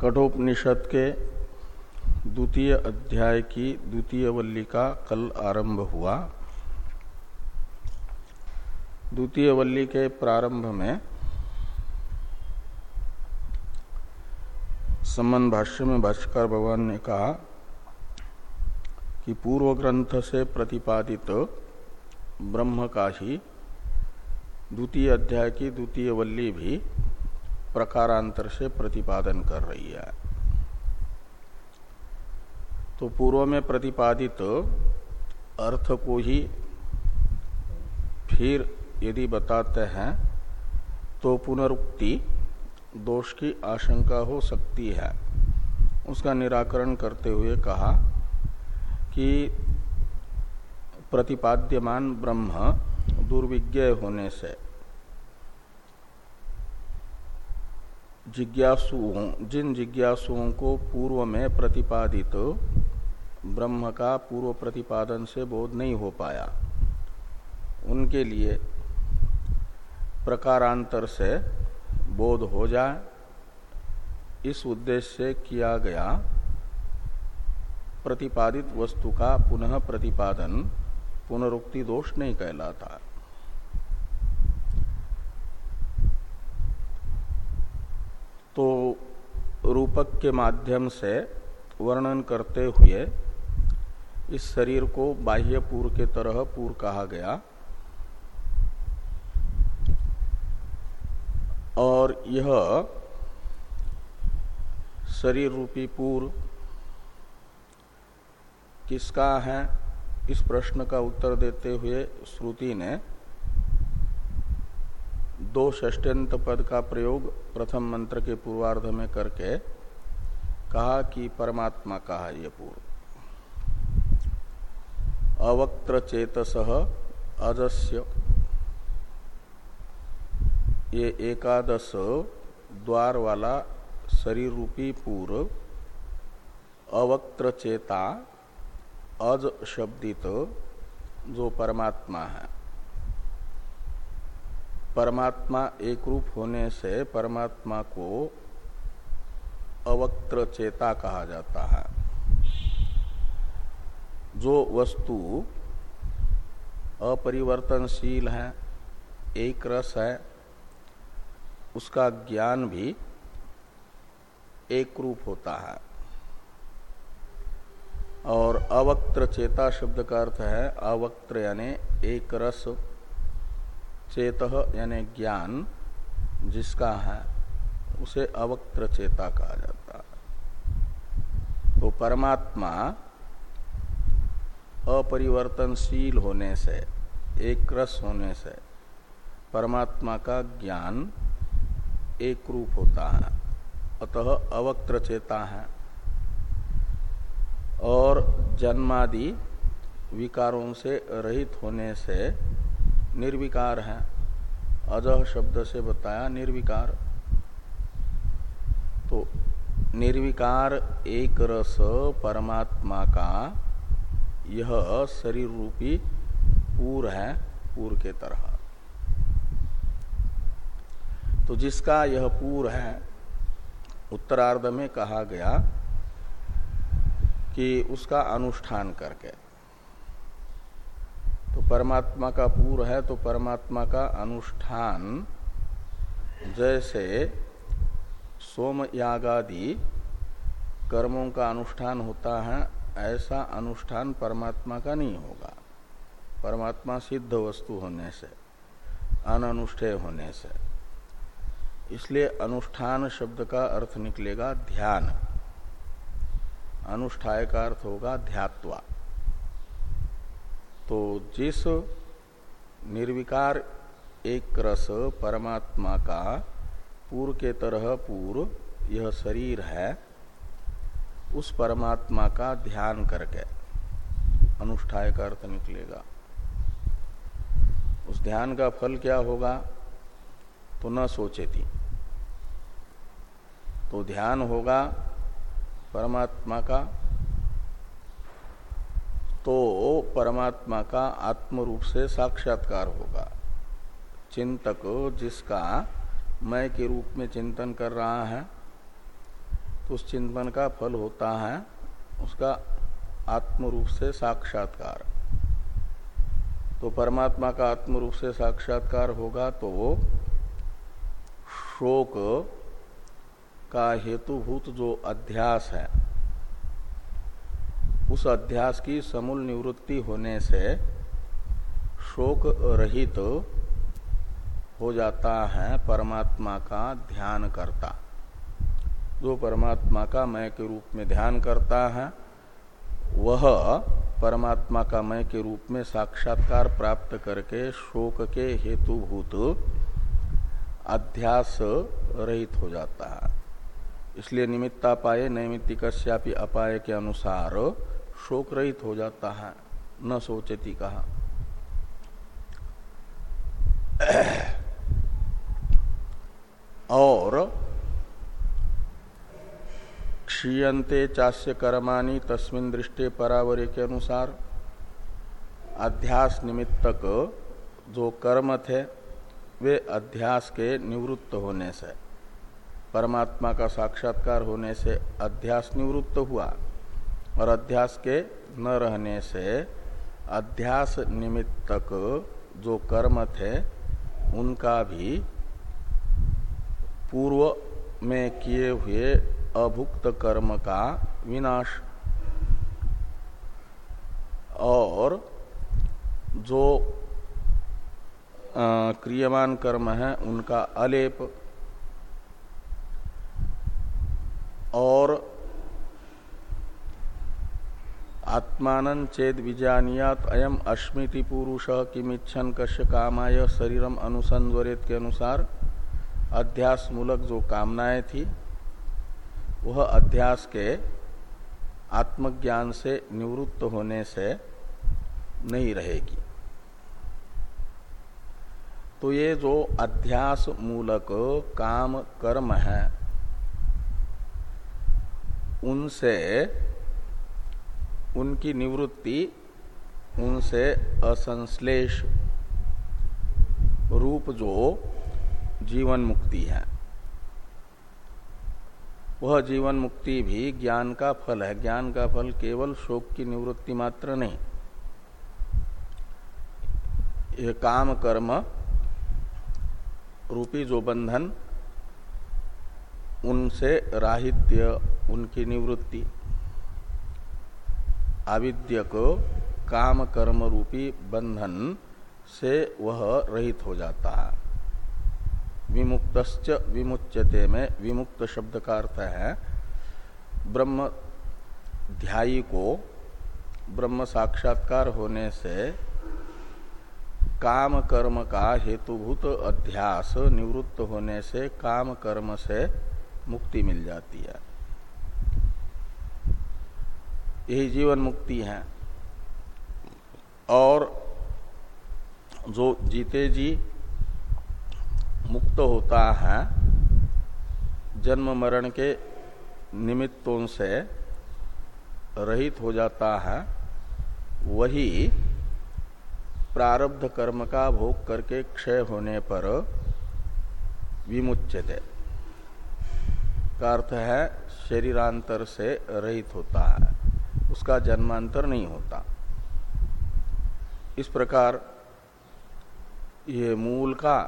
कठोपनिषद के द्वितीय अध्याय की द्वितीय वल्ली का कल आरंभ हुआ। द्वितीय वल्ली के प्रारंभ में संबंध भाष्य में भाष्कर भगवान ने कहा कि पूर्व ग्रंथ से प्रतिपादित ब्रह्म का ही द्वितीय अध्याय की द्वितीय वल्ली भी प्रकारांतर से प्रतिपादन कर रही है। तो पूर्व में प्रतिपादित अर्थ को ही फिर यदि बताते हैं तो पुनरुक्ति दोष की आशंका हो सकती है। उसका निराकरण करते हुए कहा कि प्रतिपाद्यमान ब्रह्म दुर्विज्ञ होने से जिज्ञासुओं जिन जिज्ञासुओं को पूर्व में प्रतिपादित ब्रह्म का पूर्व प्रतिपादन से बोध नहीं हो पाया, उनके लिए प्रकारांतर से बोध हो जाए, इस उद्देश्य से किया गया प्रतिपादित वस्तु का पुनः प्रतिपादन, पुनरुक्ति दोष नहीं कहलाता। तो रूपक के माध्यम से वर्णन करते हुए इस शरीर को बाह्य पूर के तरह पूर कहा गया। और यह शरीर रूपी पूर किसका है? इस प्रश्न का उत्तर देते हुए श्रुति ने दो षष्ट्यंत पद का प्रयोग प्रथम मंत्र के पूर्वार्ध में करके कहा कि परमात्मा का है ये पूर्व। अवक्त्र चेतस अजस्य। ये एकादश द्वार वाला शरीर रूपी पूर्व अवक्त्र चेता अज शब्दित जो परमात्मा है। परमात्मा एक रूप होने से परमात्मा को अवक्त्र चेता कहा जाता है। जो वस्तु अपरिवर्तनशील है, एक रस है, उसका ज्ञान भी एक रूप होता है। और अवक्त्र चेता शब्द का अर्थ है अवक्त्र यानी एक रस। चेत यानी ज्ञान, जिसका है, उसे अवक्त्र चेता कहा जाता है। तो परमात्मा अपरिवर्तनशील होने से एक रस होने से, परमात्मा का ज्ञान एक रूप होता है, अतः अवक्त्र चेता है। और जन्मादि विकारों से रहित होने से निर्विकार है। अजह शब्द से बताया निर्विकार। तो निर्विकार एक रस परमात्मा का यह शरीर रूपी पूर है, पूर के तरह। तो जिसका यह पूर है, उत्तरार्ध में कहा गया कि उसका अनुष्ठान करके। तो परमात्मा का पूर्व है तो परमात्मा का अनुष्ठान। जैसे सोम यागादि कर्मों का अनुष्ठान होता है, ऐसा अनुष्ठान परमात्मा का नहीं होगा। परमात्मा सिद्ध वस्तु होने से अनुष्ठेय होने से। इसलिए अनुष्ठान शब्द का अर्थ निकलेगा ध्यान। अनुष्ठाय का अर्थ होगा ध्यात्वा। तो जिस निर्विकार एक रस परमात्मा का पूर्व के तरह पूर्व यह शरीर है, उस परमात्मा का ध्यान करके अनुष्ठाय का अर्थ निकलेगा। उस ध्यान का फल क्या होगा? तो न सोचे थी तो ध्यान होगा परमात्मा का तो परमात्मा का आत्म रूप से साक्षात्कार होगा। चिंतक जिसका मैं के रूप में चिंतन कर रहा है तो उस चिंतन का फल होता है उसका आत्म रूप से साक्षात्कार। तो परमात्मा का आत्म रूप से साक्षात्कार होगा तो वो शोक का हेतुभूत जो अध्यास है उस अध्यास की समूल निवृत्ति होने से शोक रहित तो हो जाता है परमात्मा का ध्यान करता। जो परमात्मा का मय के रूप में ध्यान करता है, वह परमात्मा का मय के रूप में साक्षात्कार प्राप्त करके शोक के हेतुभूत अध्यास रहित हो जाता है। इसलिए निमित्तापाय नैमित्तिकश्यापि अपाय के अनुसार शोक रहित हो जाता है, न सोचती कहा। और क्षीयते चास्य कर्माणी तस्मिन दृष्टि परावरे के अनुसार अध्यास निमित्तक जो कर्म थे, वे अध्यास के निवृत्त होने से, परमात्मा का साक्षात्कार होने से अध्यास निवृत्त हुआ। और अध्यास के न रहने से अध्यास निमित्तक जो कर्म थे, उनका भी पूर्व में किए हुए अभुक्त कर्म का विनाश। और जो क्रियमान कर्म है, उनका अलेप। और आत्मान चेद विजानियात अयम अश्मिति पुरुष किमिच्छन कश्य कामाय शरीरम अनुसंवरित के अनुसार अध्यास मूलक जो कामनाएँ थी, वह अध्यास के आत्मज्ञान से निवृत्त होने से नहीं रहेगी। तो ये जो अध्यास मूलक काम कर्म है, उनसे उनकी निवृत्ति उनसे असंश्लेष रूप जो जीवन मुक्ति है। वह जीवन मुक्ति भी ज्ञान का फल है। ज्ञान का फल केवल शोक की निवृत्ति मात्र नहीं। ये काम कर्म रूपी जो बंधन उनसे राहित्य, उनकी निवृत्ति। आविद्यक काम कर्म रूपी बंधन से वह रहित हो जाता। है विमुक्त विमुच्यते में विमुक्त शब्द का अर्थ है, ब्रह्म ध्यायी को ब्रह्म साक्षात्कार होने से काम कर्म का हेतुभूत अध्यास निवृत्त होने से काम कर्म से मुक्ति मिल जाती है। यही जीवन मुक्ति है। और जो जीते जी मुक्त होता है, जन्म मरण के निमित्तों से रहित हो जाता है, वही प्रारब्ध कर्म का भोग करके क्षय होने पर विमुच्यते। का अर्थ है शरीरांतर से रहित होता है। उसका जन्मांतर नहीं होता। इस प्रकार ये मूल का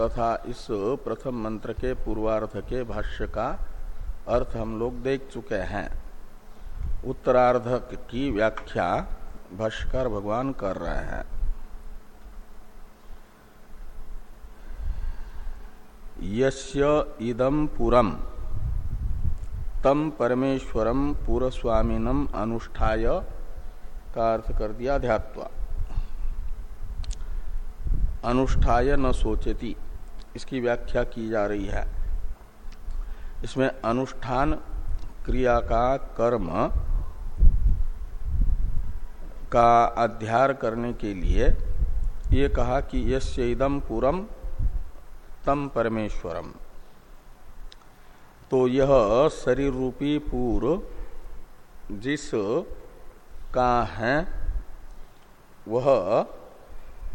तथा इस प्रथम मंत्र के पूर्वार्थ के भाष्य का अर्थ हम लोग देख चुके हैं। उत्तरार्ध की व्याख्या भाष्यकार भगवान कर रहे हैं। यस्य इदम पुरम। तम परमेश्वरम पूर्वस्वामीनम अनुष्ठाय का अर्थ कर दिया ध्यात्वा। अनुष्ठाय न सोचती, इसकी व्याख्या की जा रही है। इसमें अनुष्ठान क्रिया का कर्म का अध्यार करने के लिए ये कहा कि यस्य इदम पुरम तम परमेश्वरम। तो यह शरीर रूपी पूर्व जिस का है, वह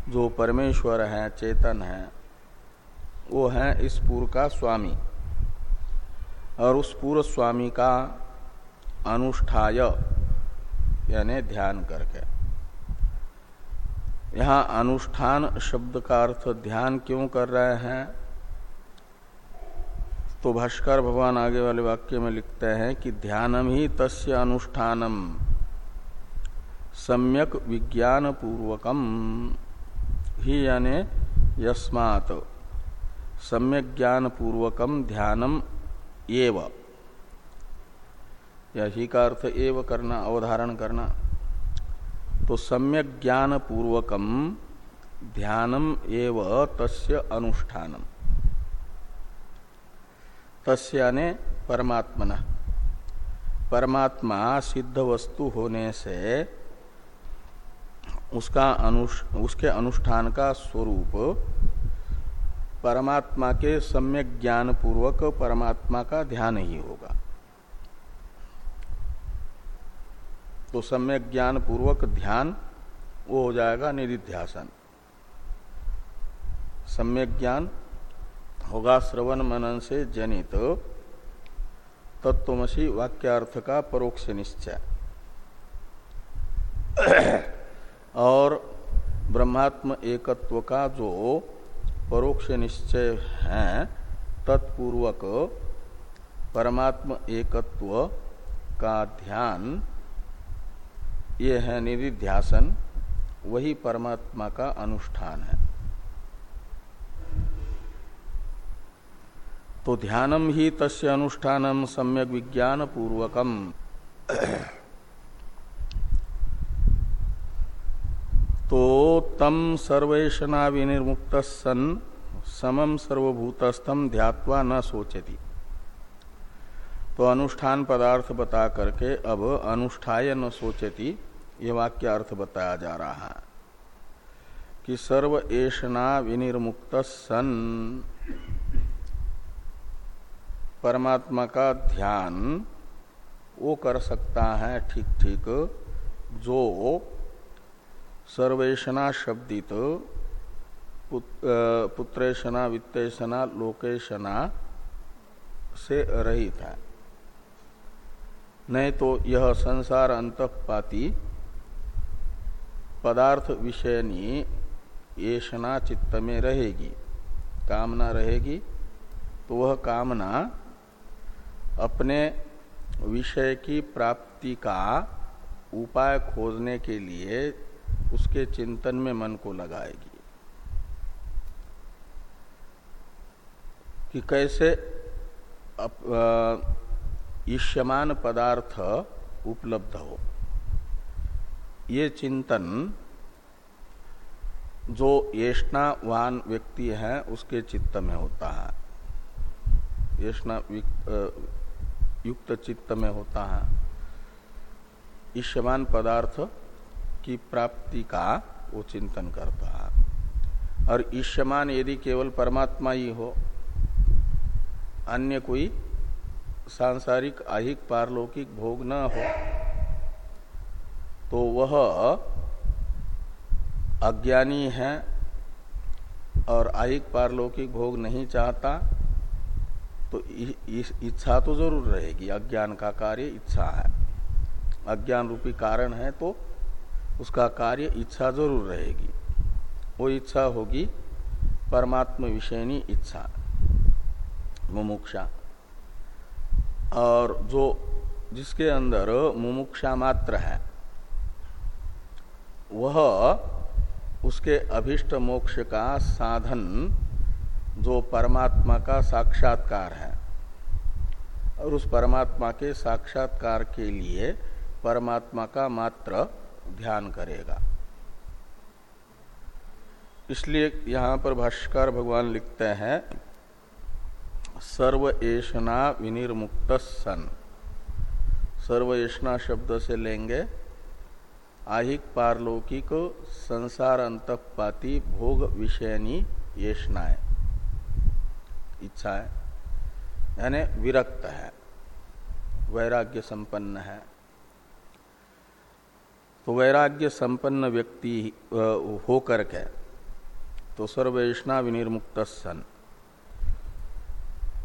जो परमेश्वर है, चेतन है, वो है इस पूर्व का स्वामी। और उस पूर्व स्वामी का अनुष्ठाय, यानी ध्यान करके। यहाँ अनुष्ठान शब्द का अर्थ ध्यान क्यों कर रहे हैं? तो भाष्कर भगवान आगे वाले वाक्य में लिखते हैं कि ध्यानम ही तस्य अनुष्ठानम, सम्यक विज्ञान पूर्वकम ही यानी यस्मात, सम्यक ज्ञान पूर्वकम ध्यानम एव। यही का अर्थ एव करना, अवधारण करना। तो सम्यक ज्ञान पूर्वकम ध्यानम एव तस्य अनुष्ठानम। तस्याने परमात्मन। परमात्मा सिद्ध वस्तु होने से उसका अनुष, उसके अनुष्ठान का स्वरूप परमात्मा के सम्यक ज्ञान पूर्वक परमात्मा का ध्यान ही होगा। तो सम्यक ज्ञान पूर्वक ध्यान वो हो जाएगा निधिध्यासन। सम्यक ज्ञान होगा श्रवण मनन से जनित। तत्वमसी वाक्यार्थ का परोक्ष निश्चय। और ब्रह्मात्म एकत्व का जो परोक्ष निश्चय है, तत्पूर्वक परमात्म एकत्व का ध्यान, ये है निधिध्यासन, वही परमात्मा का अनुष्ठान है। तो ध्यानम ही तस्य अनुष्ठानम सम्यक विज्ञान पूर्वकम तो तम सर्वेशना विनिर्मुक्त सन समम सर्वभूतस्थम ध्यात्वा न सोचती। तो अनुष्ठान पदार्थ बता करके अब अनुष्ठाय न सोचती, ये वाक्य अर्थ बताया जा रहा है। कि सर्व एषणा विनिर्मुक्त सन परमात्मा का ध्यान वो कर सकता है ठीक ठीक जो सर्वेशना शब्दित पुत्रेशना, वित्तेशना, लोकेशना से रहित है। नहीं तो यह संसार अंतपाती पदार्थ विषयनी येषणा चित्त में रहेगी, कामना रहेगी तो वह कामना अपने विषय की प्राप्ति का उपाय खोजने के लिए उसके चिंतन में मन को लगाएगी। कि कैसे ईष्यमान पदार्थ उपलब्ध हो। ये चिंतन जो येष्णावान व्यक्ति है, उसके चित्त में होता है। येष्णा युक्त चित्त में होता है। ईश्यमान पदार्थ की प्राप्ति का वो चिंतन करता है। और ईश्यमान यदि केवल परमात्मा ही हो, अन्य कोई सांसारिक, आहिक, पारलौकिक भोग न हो तो वह अज्ञानी है और आहिक, पारलौकिक भोग नहीं चाहता। तो इच्छा तो ज़रूर रहेगी। अज्ञान का कार्य इच्छा है। अज्ञान रूपी कारण है तो उसका कार्य इच्छा ज़रूर रहेगी। वो इच्छा होगी परमात्म विषयनी इच्छा, मुमुक्षा। और जो जिसके अंदर मुमुक्षा मात्र है, वह उसके अभिष्ट मोक्ष का साधन जो परमात्मा का साक्षात्कार है। और उस परमात्मा के साक्षात्कार के लिए परमात्मा का मात्र ध्यान करेगा। इसलिए यहाँ पर भाष्कर भगवान लिखते हैं, सर्व एषणा विनिर्मुक्त सन सर्व एषणा शब्द से लेंगे, आहिक पारलौकिक संसार अंतपाती भोग विषयनी येषणाएँ इच्छा है। यानी विरक्त है। वैराग्य संपन्न है। तो वैराग्य संपन्न व्यक्ति होकर के तो सर्वैष्णा विनिर्मुक्त सन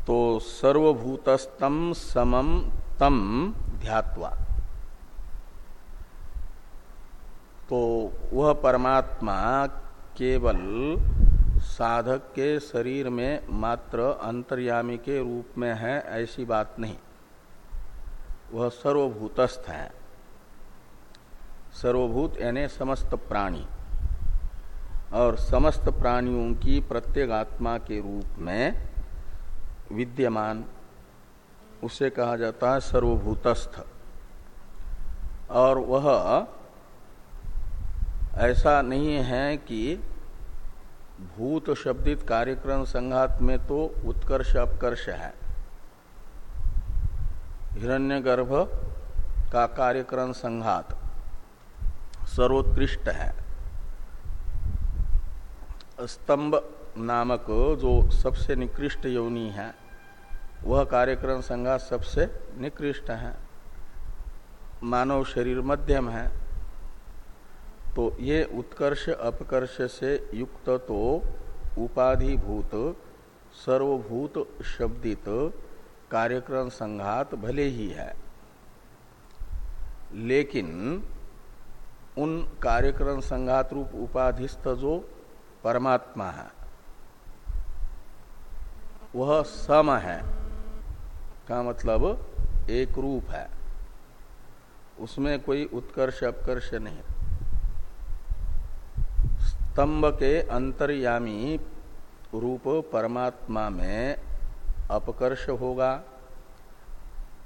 तो सर्वभूतस्तम समम तम ध्यात्वा। तो वह परमात्मा केवल साधक के शरीर में मात्र अंतर्यामी के रूप में है, ऐसी बात नहीं। वह सर्वभूतस्थ है। सर्वभूत यानी समस्त प्राणी। और समस्त प्राणियों की प्रत्येक आत्मा के रूप में विद्यमान, उसे कहा जाता है सर्वभूतस्थ। और वह ऐसा नहीं है कि भूत शब्दित कार्यक्रम संघात में तो उत्कर्ष अपकर्ष है। हिरण्यगर्भ का कार्यक्रम संघात सर्वोत्कृष्ट है। स्तंभ नामक जो सबसे निकृष्ट योनि है, वह कार्यक्रम संघात सबसे निकृष्ट है। मानव शरीर मध्यम है तो ये उत्कर्ष अपकर्ष से युक्त तो उपाधिभूत, सर्वभूत शब्दित कार्यक्रम संघात भले ही है। लेकिन उन कार्यक्रम संघात रूप उपाधिस्थ जो परमात्मा है, वह सम है, का मतलब एक रूप है। उसमें कोई उत्कर्ष अपकर्ष नहीं। स्तंभ के अंतर्यामी रूप परमात्मा में अपकर्ष होगा,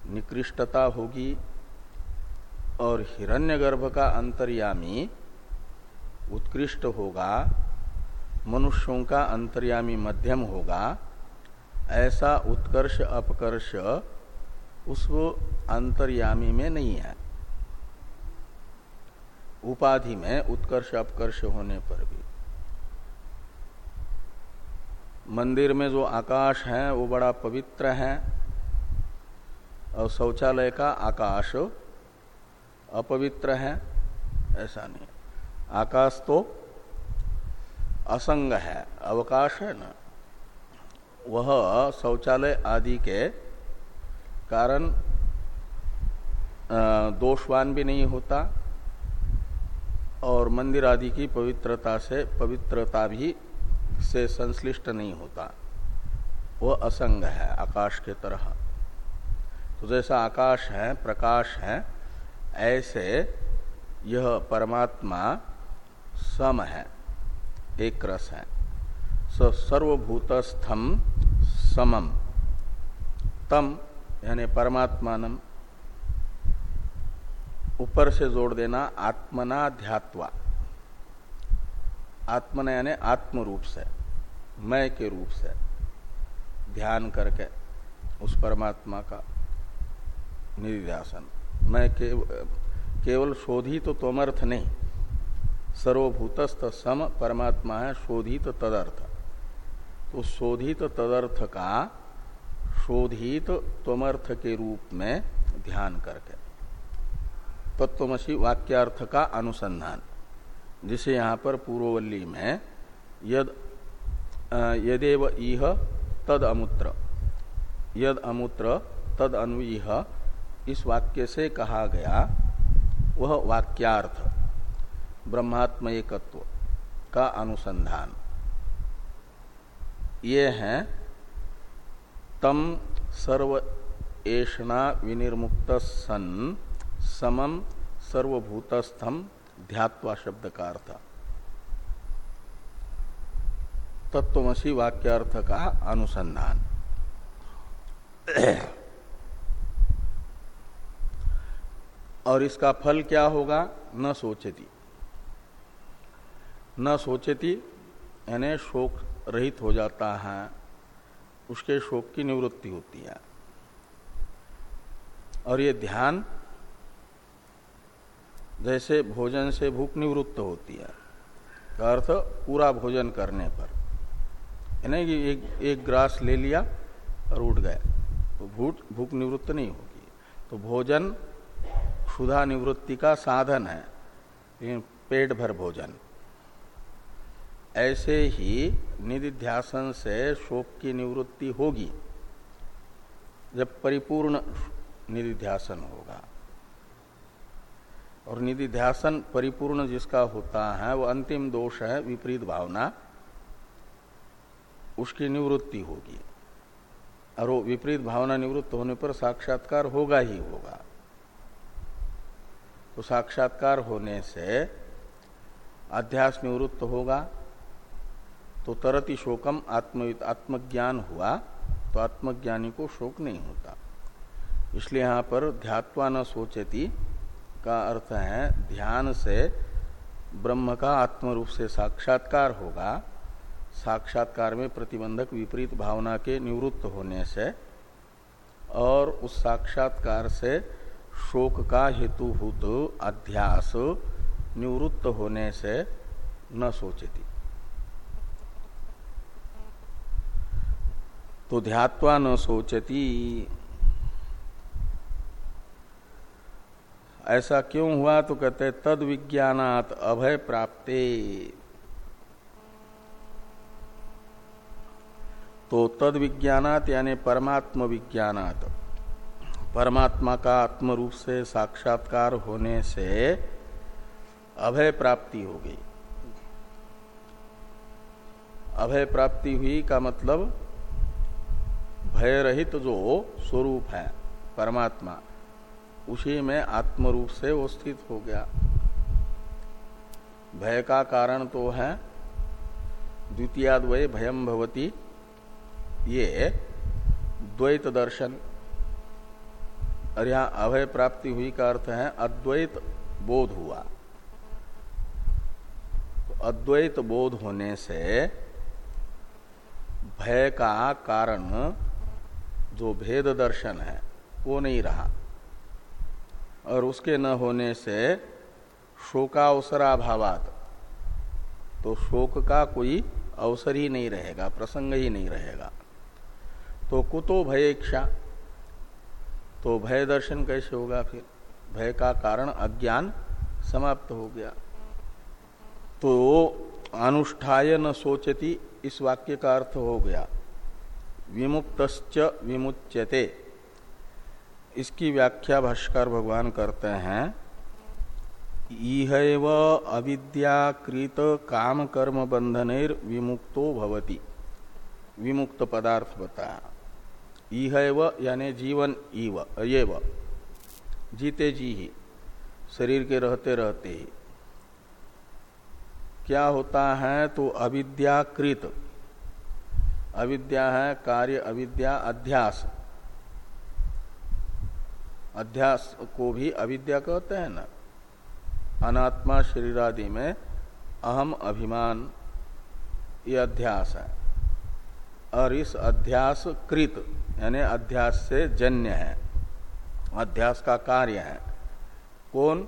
निकृष्टता होगी और हिरण्यगर्भ का अंतर्यामी उत्कृष्ट होगा, मनुष्यों का अंतर्यामी मध्यम होगा, ऐसा उत्कर्ष अपकर्ष उस अंतर्यामी में नहीं है। उपाधि में उत्कर्ष, अपकर्ष होने पर भी। मंदिर में जो आकाश है, वो बड़ा पवित्र है। और शौचालय का आकाश अपवित्र है। ऐसा नहीं। आकाश तो असंग है, अवकाश है ना। वह शौचालय आदि के कारण दोषवान भी नहीं होता। और मंदिर आदि की पवित्रता से, पवित्रता भी से संश्लिष्ट नहीं होता। वह असंग है, आकाश के तरह। तो जैसा आकाश है, प्रकाश है, ऐसे यह परमात्मा सम है, एक रस है। सर्वभूतस्थम समम तम यानी परमात्मानम ऊपर से जोड़ देना आत्मना ध्यात्वा। आत्मना यानी आत्म रूप से मैं के रूप से। ध्यान करके उस परमात्मा का निधिध्यासन। मैं के, केवल शोधित तो तोमर्थ नहीं। सर्वभूतस्थ सम परमात्मा है शोधित तदर्थ। तो शोधित तदर्थ का शोधित त्वमर्थ के रूप में ध्यान करके। तत्वमसी वाक्यार्थ का अनुसंधान, जिसे यहाँ पर पूर्ववल्ली में यद यदेव इह तद अमूत्र, यद अमूत्र तद अन्वीह इस वाक्य से कहा गया, वह वाक्यार्थ ब्रह्मात्म एकत्व का अनुसंधान। ये हैं तम सर्व एषणा विनिर्मुक्त सन समम सर्वभूतस्थम ध्यात्वा शब्द का अर्थ तत्वमसी वाक्यार्थ का अनुसंधान और इसका फल क्या होगा? न सोचती। न सोचती, यानी शोक रहित हो जाता है, उसके शोक की निवृत्ति होती है। और ये ध्यान जैसे भोजन से भूख निवृत्त होती है अर्थ पूरा भोजन करने पर। यानी कि एक एक ग्रास ले लिया और उठ गए तो भूख भूख निवृत्त नहीं होगी। तो भोजन क्षुधा निवृत्ति का साधन है। पेट भर भोजन। ऐसे ही निधिध्यासन से शोक की निवृत्ति होगी, जब परिपूर्ण निधिध्यासन होगा। और निधि ध्यासन परिपूर्ण जिसका होता है, वो अंतिम दोष है, विपरीत भावना। उसकी निवृत्ति होगी। और वो विपरीत भावना निवृत्त होने पर साक्षात्कार होगा ही होगा। तो साक्षात्कार होने से अध्यास निवृत्त होगा तो तरति शोकम आत्म, आत्मज्ञान हुआ तो आत्मज्ञानी को शोक नहीं होता। इसलिए यहाँ पर ध्यात्वा न सोचती का अर्थ है, ध्यान से ब्रह्म का आत्म रूप से साक्षात्कार होगा। साक्षात्कार में प्रतिबंधक विपरीत भावना के निवृत्त होने से और उस साक्षात्कार से शोक का हेतुभूत अध्यास निवृत्त होने से न सोचती। तो ध्यात्वा न सोचती। ऐसा क्यों हुआ? तो कहते तद विज्ञानात अभय प्राप्ते। तो तद विज्ञानात यानी परमात्म विज्ञानात। परमात्मा का आत्म रूप से साक्षात्कार होने से अभय प्राप्ति हो गई। अभय प्राप्ति हुई का मतलब भय रहित जो स्वरूप है, परमात्मा। उसी में आत्म रूप से वो स्थित हो गया। भय का कारण तो है, द्वितीयाद्वय भयम भवती। ये द्वैत दर्शन। और यहाँ अभय प्राप्ति हुई का अर्थ है अद्वैत बोध हुआ। तो अद्वैत बोध होने से भय का कारण, जो भेद दर्शन है, वो नहीं रहा। और उसके न होने से शोकावसराभावात। तो शोक का कोई अवसर ही नहीं रहेगा, प्रसंग ही नहीं रहेगा। तो कुतो भय इच्छा तो भय दर्शन कैसे होगा फिर? भय का कारण अज्ञान समाप्त हो गया। तो अनुष्ठाय न सोचती, इस वाक्य का अर्थ हो गया। विमुक्त विमुच्यते। इसकी व्याख्या भाष्कर भगवान करते हैं। इह अविद्याकृत काम कर्म बंधनेर विमुक्तो भवती। विमुक्त पदार्थ बताया। इह यानी जीवन इव ये जीते जी ही, शरीर के रहते रहते ही। क्या होता है तो अविद्याकृत। अविद्या है कार्य, अविद्या अध्यास। अध्यास को भी अविद्या कहते हैं ना। अनात्मा शरीर आदि में अहम अभिमान, ये अध्यास है। और इस अध्यास कृत, यानी अध्यास से जन्य है। अध्यास का कार्य है। कौन?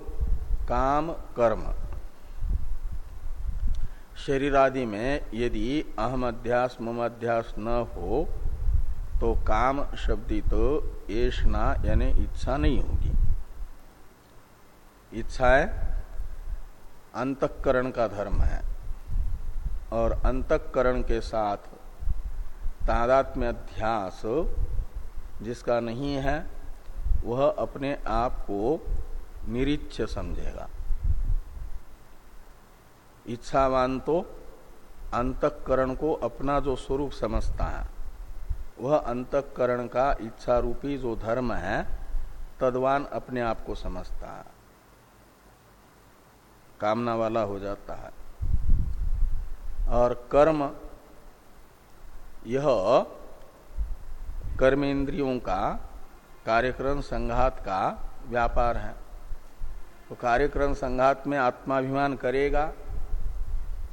काम, कर्म। शरीर आदि में यदि अहम अध्यास, मम अध्यास न हो तो काम शब्दित तो ऐषणा यानी इच्छा नहीं होगी। इच्छा है, अंतकरण का धर्म है। और अंतकरण के साथ तादात्म्य अध्यास जिसका नहीं है, वह अपने आप को निरीक्ष समझेगा। इच्छावान तो अंतकरण को अपना जो स्वरूप समझता है वह अंतकरण का इच्छा रूपी जो धर्म है, तद्वान अपने आप को समझता है। कामना वाला हो जाता है। और कर्म, यह कर्मेंद्रियों का, कार्यक्रम संघात का व्यापार है। तो कार्यक्रम संघात में आत्माभिमान करेगा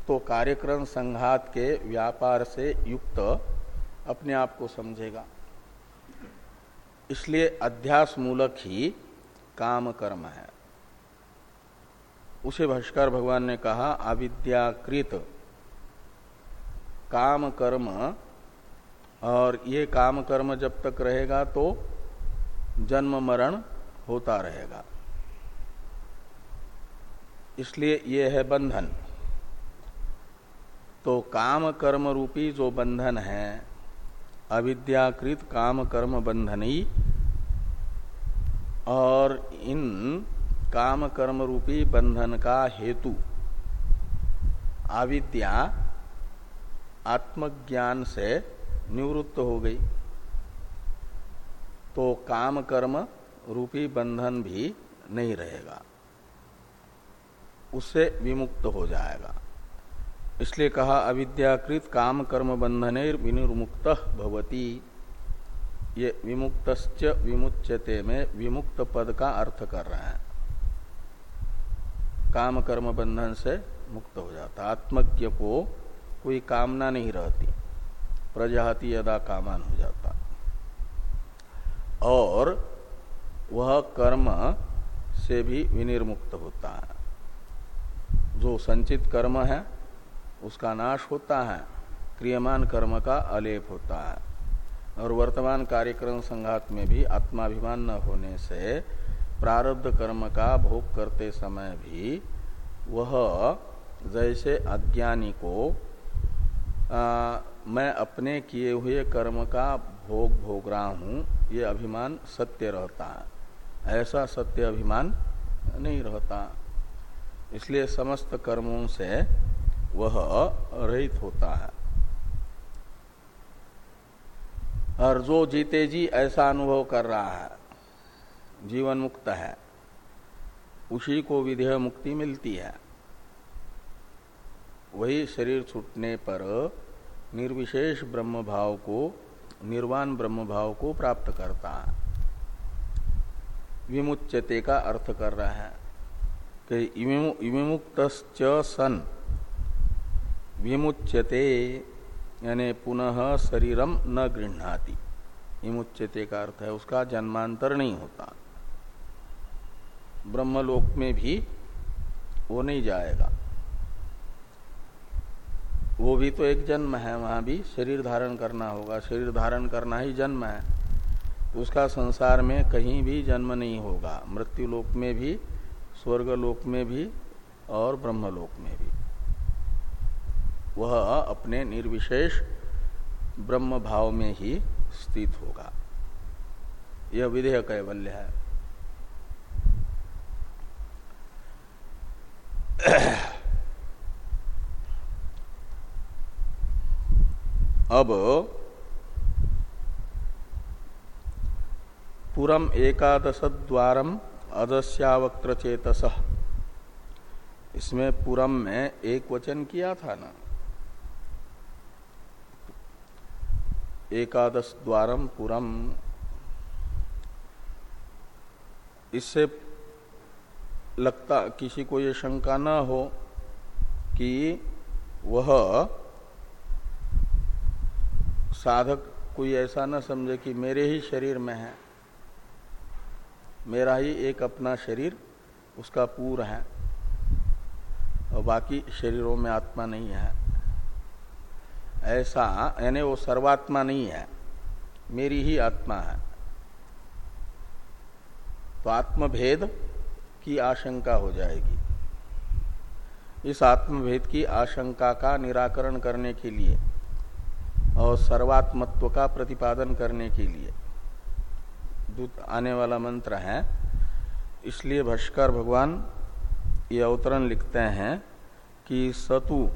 तो कार्यक्रम संघात के व्यापार से युक्त अपने आप को समझेगा। इसलिए अध्यास मूलक ही काम कर्म है। उसे भाष्कर भगवान ने कहा, अविद्याकृत। काम कर्म, और ये काम कर्म जब तक रहेगा तो जन्म मरण होता रहेगा। इसलिए ये है बंधन। तो काम कर्म रूपी जो बंधन है अविद्याकृत काम कर्म बंधनी और इन काम कर्म रूपी बंधन का हेतु अविद्या आत्मज्ञान से निवृत्त हो गई। तो काम कर्म रूपी बंधन भी नहीं रहेगा। उससे विमुक्त हो जाएगा। इसलिए कहा, अविद्याकृत काम कर्म बंधने विनिर्मुक्त भवती। ये विमुक्त विमुच्यते में विमुक्त पद का अर्थ कर रहे हैं। काम कर्म बंधन से मुक्त हो जाता। आत्मज्ञ को कोई कामना नहीं रहती। प्रजाति यदा कामान हो जाता। और वह कर्म से भी विनिर्मुक्त होता है। जो संचित कर्म है उसका नाश होता है क्रियमान कर्म का अलेप होता है। और वर्तमान कार्यक्रम संघात में भी आत्माभिमान न होने से प्रारब्ध कर्म का भोग करते समय भी वह जैसे अज्ञानी को आ, मैं अपने किए हुए कर्म का भोग भोग रहा हूँ ये अभिमान सत्य रहता है। ऐसा सत्य अभिमान नहीं रहता। इसलिए समस्त कर्मों से वह रहित होता है। और जो जीते जी, ऐसा अनुभव कर रहा है। जीवन मुक्त है। उसी को विधेय मुक्ति मिलती है। वही शरीर छूटने पर निर्विशेष ब्रह्म भाव को, निर्वाण ब्रह्म भाव को प्राप्त करता है। विमुच्यते का अर्थ कर रहा है कि विमुक्त सन। विमुच्यते, यानी पुनः शरीरम न गृहणाति। विमुच्यते का अर्थ है, उसका जन्मांतर नहीं होता। ब्रह्मलोक में भी वो नहीं जाएगा। वो भी तो एक जन्म है, वहाँ भी शरीर धारण करना होगा। शरीर धारण करना ही जन्म है। तो उसका संसार में कहीं भी जन्म नहीं होगा। मृत्यु लोक में भी स्वर्ग लोक में भी और ब्रह्मलोक में भी। वह अपने निर्विशेष ब्रह्म भाव में ही स्थित होगा। यह विधेय कैवल्य है। अब पुरम एकादश द्वारम अदस्यावक्र चेतस इसमें पुरम में एक वचन किया था ना? एकादश द्वारम पुरम। इससे लगता किसी को ये शंका न हो कि वह साधक कोई ऐसा न समझे कि मेरे ही शरीर में है। मेरा ही एक अपना शरीर, उसका पूर है। और बाकी शरीरों में आत्मा नहीं है। ऐसा, यानी वो सर्वात्मा नहीं है, मेरी ही आत्मा है। तो आत्मभेद की आशंका हो जाएगी। इस आत्मभेद की आशंका का निराकरण करने के लिए और सर्वात्मत्व का प्रतिपादन करने के लिए। आने वाला मंत्र है, इसलिए भाष्कर भगवान ये अवतरण लिखते हैं कि सतु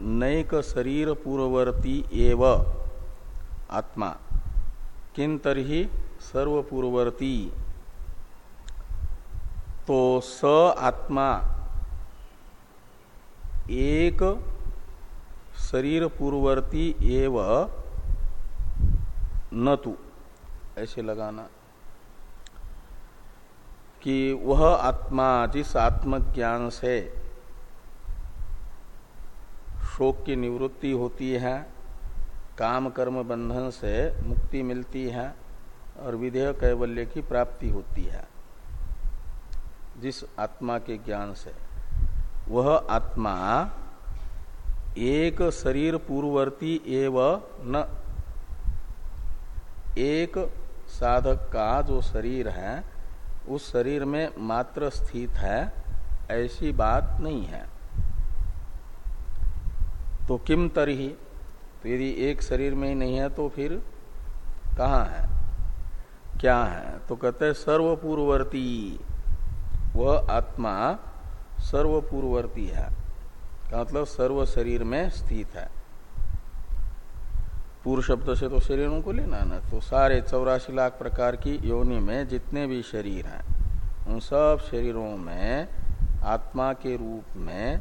नैक शरीर पूर्ववर्ती एव आत्मा। किन तरही सर्वपूर्ववर्ती? तो स आत्मा एक शरीर पूर्ववर्ती एव न तु ऐसे लगाना कि वह आत्मा जिस आत्मज्ञान से शोक की निवृत्ति होती है, काम कर्म बंधन से मुक्ति मिलती है और विधेय कैवल्य की प्राप्ति होती है। जिस आत्मा के ज्ञान से। वह आत्मा एक शरीर पूर्ववर्ती एव न। एक साधक का जो शरीर है, उस शरीर में मात्र स्थित है, ऐसी बात नहीं है। तो किम तरही? तो यदि एक शरीर में ही नहीं है तो फिर कहाँ है? क्या है? तो कहते हैं सर्वपूर्ववर्ती। वह आत्मा सर्वपूर्ववर्ती है। का मतलब सर्व शरीर में स्थित है। पूर्व शब्द से तो शरीरों को लेना ना तो सारे चौरासी लाख प्रकार की योनि में जितने भी शरीर हैं, उन सब शरीरों में आत्मा के रूप में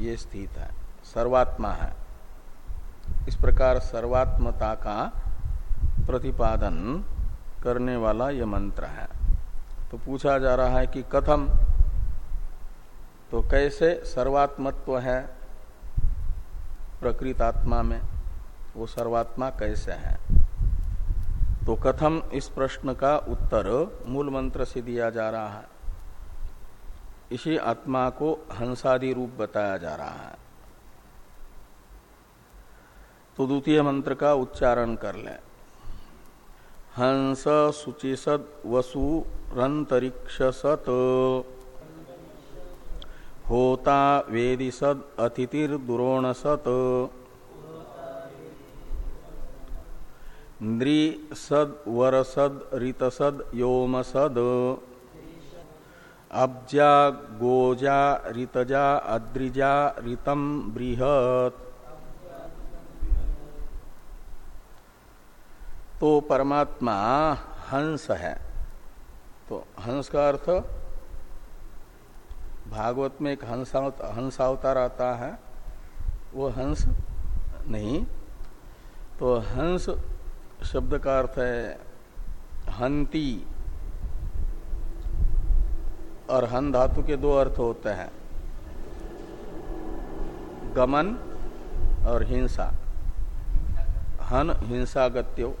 ये स्थित है। सर्वात्मा है। इस प्रकार सर्वात्मता का प्रतिपादन करने वाला यह मंत्र है। तो पूछा जा रहा है कि कथम? तो कैसे सर्वात्मत्व है प्रकृत आत्मा में? वो सर्वात्मा कैसे है? तो कथम इस प्रश्न का उत्तर मूल मंत्र से दिया जा रहा है। इसी आत्मा को हंसादि रूप बताया जा रहा है। तो द्वितीय मंत्र का उच्चारण कर ले। हंस सुचिसद वसु रंतरिक्ष सत। होता वेदिसद अतिथिर्दुरोण सत। नृ सद वरसद ऋतसद योमसद अब्जा गोजा ऋतजा अद्रिजा ऋतम बृहत। तो परमात्मा हंस है। तो हंस का अर्थ भागवत में एक हंस अवतार आता है, वो हंस नहीं। तो हंस शब्द का अर्थ है हंती और हन धातु के दो अर्थ होते हैं, गमन और हिंसा। हन हिंसा गत्यो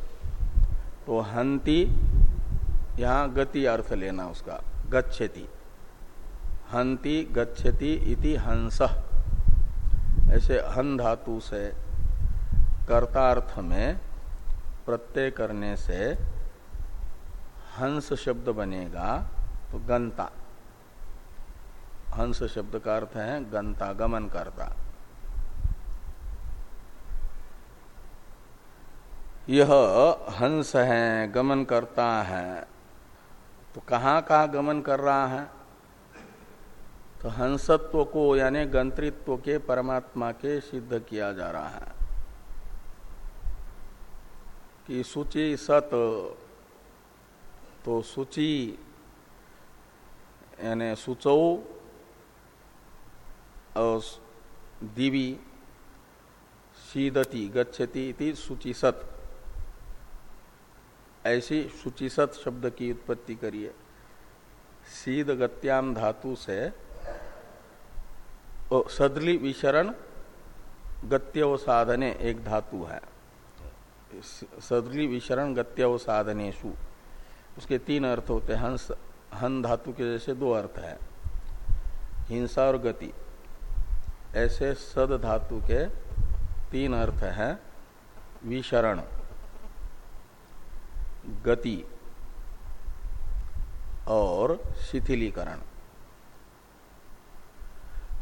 तो हंती यहाँ गति अर्थ लेना उसका, गच्छति। हंति गच्छति इति हंस। ऐसे हन धातु से, कर्तार्थ में प्रत्यय करने से हंस शब्द बनेगा तो गंता। हंस शब्द का अर्थ है गंता, गमन करता। यह हंस है, गमन करता है। तो कहाँ कहाँ गमन कर रहा है? तो हंसत्व को, यानी गंत्रित्व के, परमात्मा के सिद्ध किया जा रहा है। कि सूची सत तो सूची यानी सुचौ दिवी, सीदती, गच्छति इति सूची सत। ऐसी सूचिसत शब्द की उत्पत्ति करिए। सीध गत्याम धातु से सदली विशरण गत्यव साधने एक धातु है। सदली विशरण गत्यव साधनेशु उसके तीन अर्थ होते हैं। हंस, हन धातु के जैसे दो अर्थ है। हिंसा और गति। ऐसे सद धातु के तीन अर्थ हैं। विशरण। गति और शिथिलीकरण।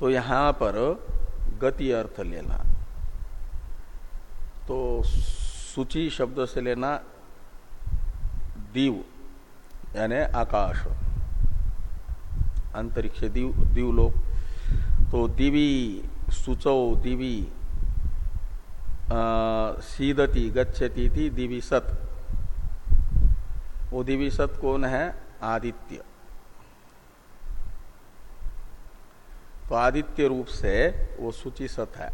तो यहाँ पर गति अर्थ लेना। तो सूची शब्द से लेना दीव, यानी आकाश। अंतरिक्ष दीव, दीवलोक। तो दिवी सुचौ, दिवी सीदती, गच्छती दिवी सत। वो दिवी सत कौन है आदित्य। तो आदित्य रूप से वो सूची सत है।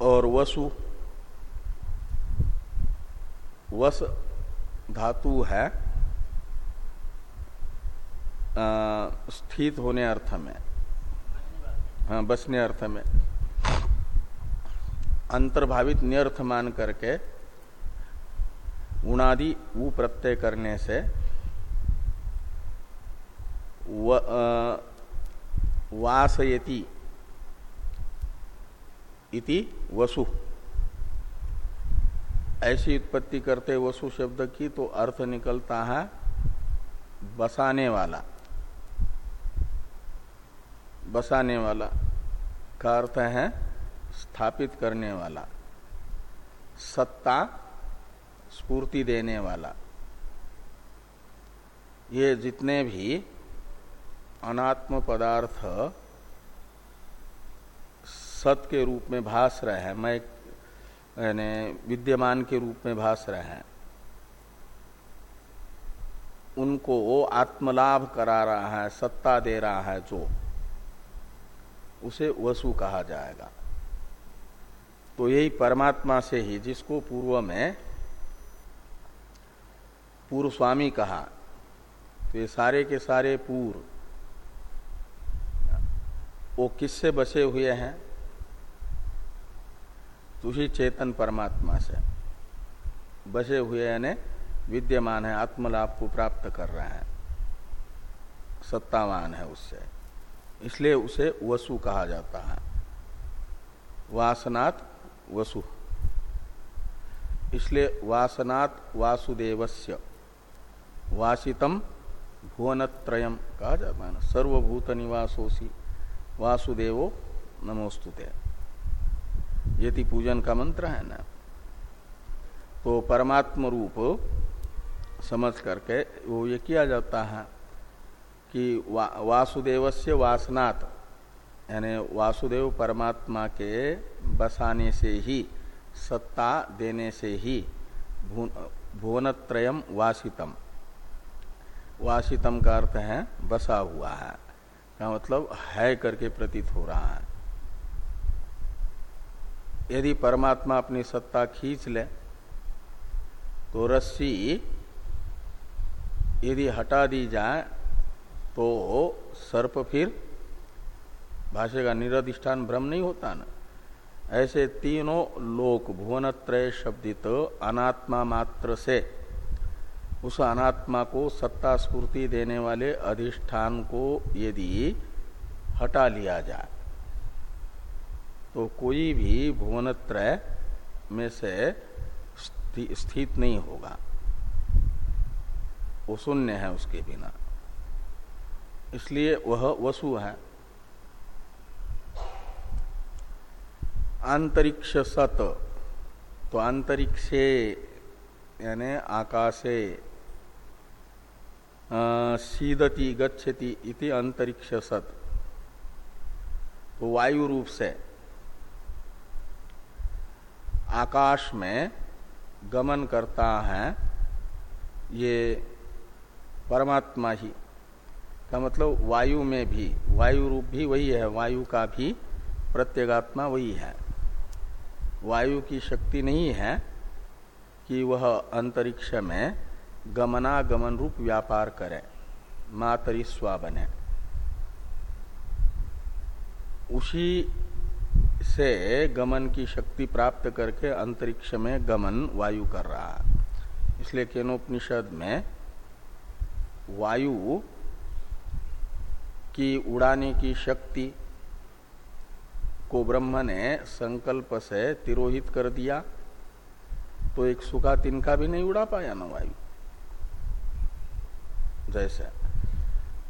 और वसु, वस धातु है स्थित होने अर्थ में। हाँ बसने अर्थ में। अंतर्भावित नियर्थ मान करके उणादि उ प्रत्यय करने से वासयति इति वसु। ऐसी उत्पत्ति करते वसु शब्द की तो अर्थ निकलता है बसाने वाला। बसाने वाला का अर्थ है स्थापित करने वाला। सत्ता स्फूर्ति देने वाला। ये जितने भी अनात्म पदार्थ सत के रूप में भास रहे हैं, मैं यानी विद्यमान के रूप में भास रहे हैं, उनको वो आत्मलाभ करा रहा है, सत्ता दे रहा है जो, उसे वसु कहा जाएगा। तो यही परमात्मा से ही, जिसको पूर्व में पूर्व स्वामी कहा तो ये सारे के सारे पूर्व वो किससे बसे हुए हैं? तो ही चेतन परमात्मा से बसे हुए यानी विद्यमान है, आत्मलाभ को प्राप्त कर रहा है। सत्तावान है उससे। इसलिए उसे वसु कहा जाता है। वासनात् वसु। इसलिए वासनात् वासुदेवस्य। वासितम भुवनत्रयम कहा जाता है ना सर्वभूत निवासोसी वासुदेवो नमोस्तुते यदि पूजन का मंत्र है ना? तो परमात्म रूप समझ करके वो ये किया जाता है कि वा, से वासनात् वासुदेव परमात्मा के बसाने से ही सत्ता देने से ही भुवनत्रयम वासितम। वासितम का अर्थ है, बसा हुआ है। का मतलब है करके प्रतीत हो रहा है। यदि परमात्मा अपनी सत्ता खींच ले तो रस्सी यदि हटा दी जाए तो सर्प फिर भाष्य का निरधिष्ठान भ्रम नहीं होता ना। ऐसे तीनों लोक भुवनत्रय शब्दित अनात्मा मात्र से उस अनात्मा को सत्ता स्फूर्ति देने वाले अधिष्ठान को यदि हटा लिया जाए तो कोई भी भुवनत्रय में से स्थित नहीं होगा। वो शून्य है उसके बिना। इसलिए वह वसु है। अंतरिक्ष सत तो आंतरिक्षे, यानी आकाशे सीदति गच्छति इति अंतरिक्ष सत तो वायु रूप से आकाश में गमन करता है, ये परमात्मा ही। का मतलब वायु में भी, वायु रूप भी वही है, वायु का भी प्रत्यगात्मा वही है। वायु की शक्ति नहीं है कि वह अंतरिक्ष में गमनागमन रूप व्यापार करे, मातरी स्वा बने। उसी से गमन की शक्ति प्राप्त करके अंतरिक्ष में गमन वायु कर रहा इसलिए केनोपनिषद में वायु की उड़ाने की शक्ति को ब्रह्म ने संकल्प से तिरोहित कर दिया तो एक सुखा तिनका भी नहीं उड़ा पाया ना वायु। जैसे।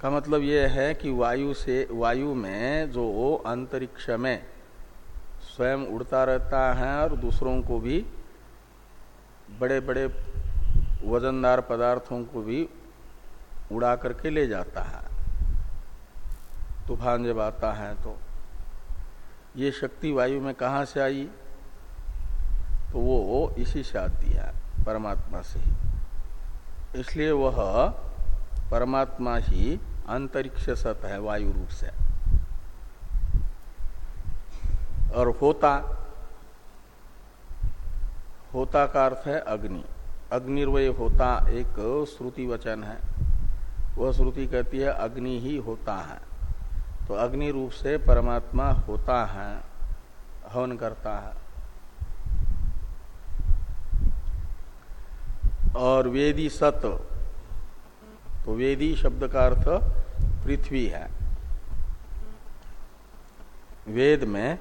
का मतलब यह है कि वायु से, वायु में जो अंतरिक्ष में स्वयं उड़ता रहता है और दूसरों को भी बड़े बड़े वजनदार पदार्थों को भी उड़ा करके ले जाता है। तूफ़ान जब आता है तो ये शक्ति वायु में कहा से आई? तो वो इसी से आती है, परमात्मा से ही। इसलिए वह परमात्मा ही अंतरिक्ष सत है वायु रूप से और होता होता का अर्थ है अग्नि। अग्निर्वय होता एक श्रुति वचन है। वह श्रुति कहती है, अग्नि ही होता है। तो अग्नि रूप से परमात्मा होता है, हवन करता है। और वेदी सत तो वेदी शब्द का अर्थ पृथ्वी है। वेद में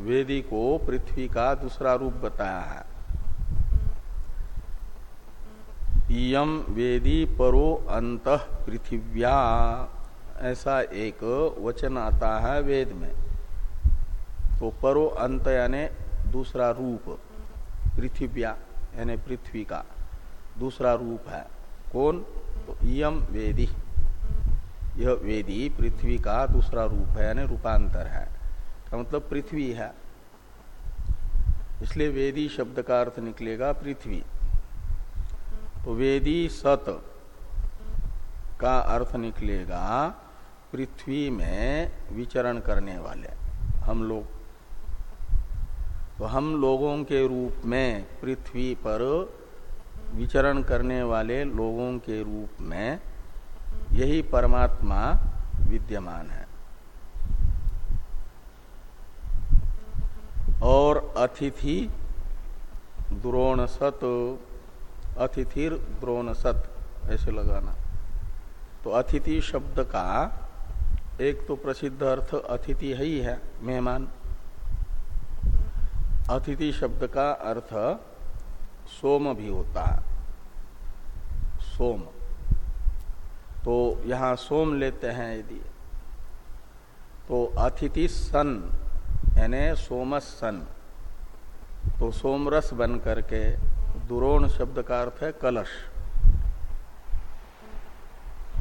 वेदी को पृथ्वी का दूसरा रूप बताया है। यम वेदी परो अंत पृथिव्या। ऐसा एक वचन आता है वेद में। तो परो अंत यानी दूसरा रूप, पृथ्व्या, यानी पृथ्वी का दूसरा रूप है। कौन? तो यम वेदी। यह वेदी पृथ्वी का दूसरा रूप है, यानी रूपांतर है। का मतलब पृथ्वी है। इसलिए वेदी शब्द का अर्थ निकलेगा पृथ्वी। तो वेदी सत का अर्थ निकलेगा पृथ्वी में विचरण करने वाले। हम लोग तो हम लोगों के रूप में पृथ्वी पर विचरण करने वाले लोगों के रूप में यही परमात्मा विद्यमान है। और अतिथि द्रोण सत अतिथिर द्रोण सत ऐसे लगाना। तो अतिथि शब्द का एक तो प्रसिद्ध अर्थ अतिथि ही है, मेहमान। अतिथि शब्द का अर्थ सोम भी होता है। सोम। तो यहाँ सोम लेते हैं यदि। तो अतिथि सन, यानी सोमस सन। तो सोमरस बन करके दुरोण शब्द का अर्थ है कलश।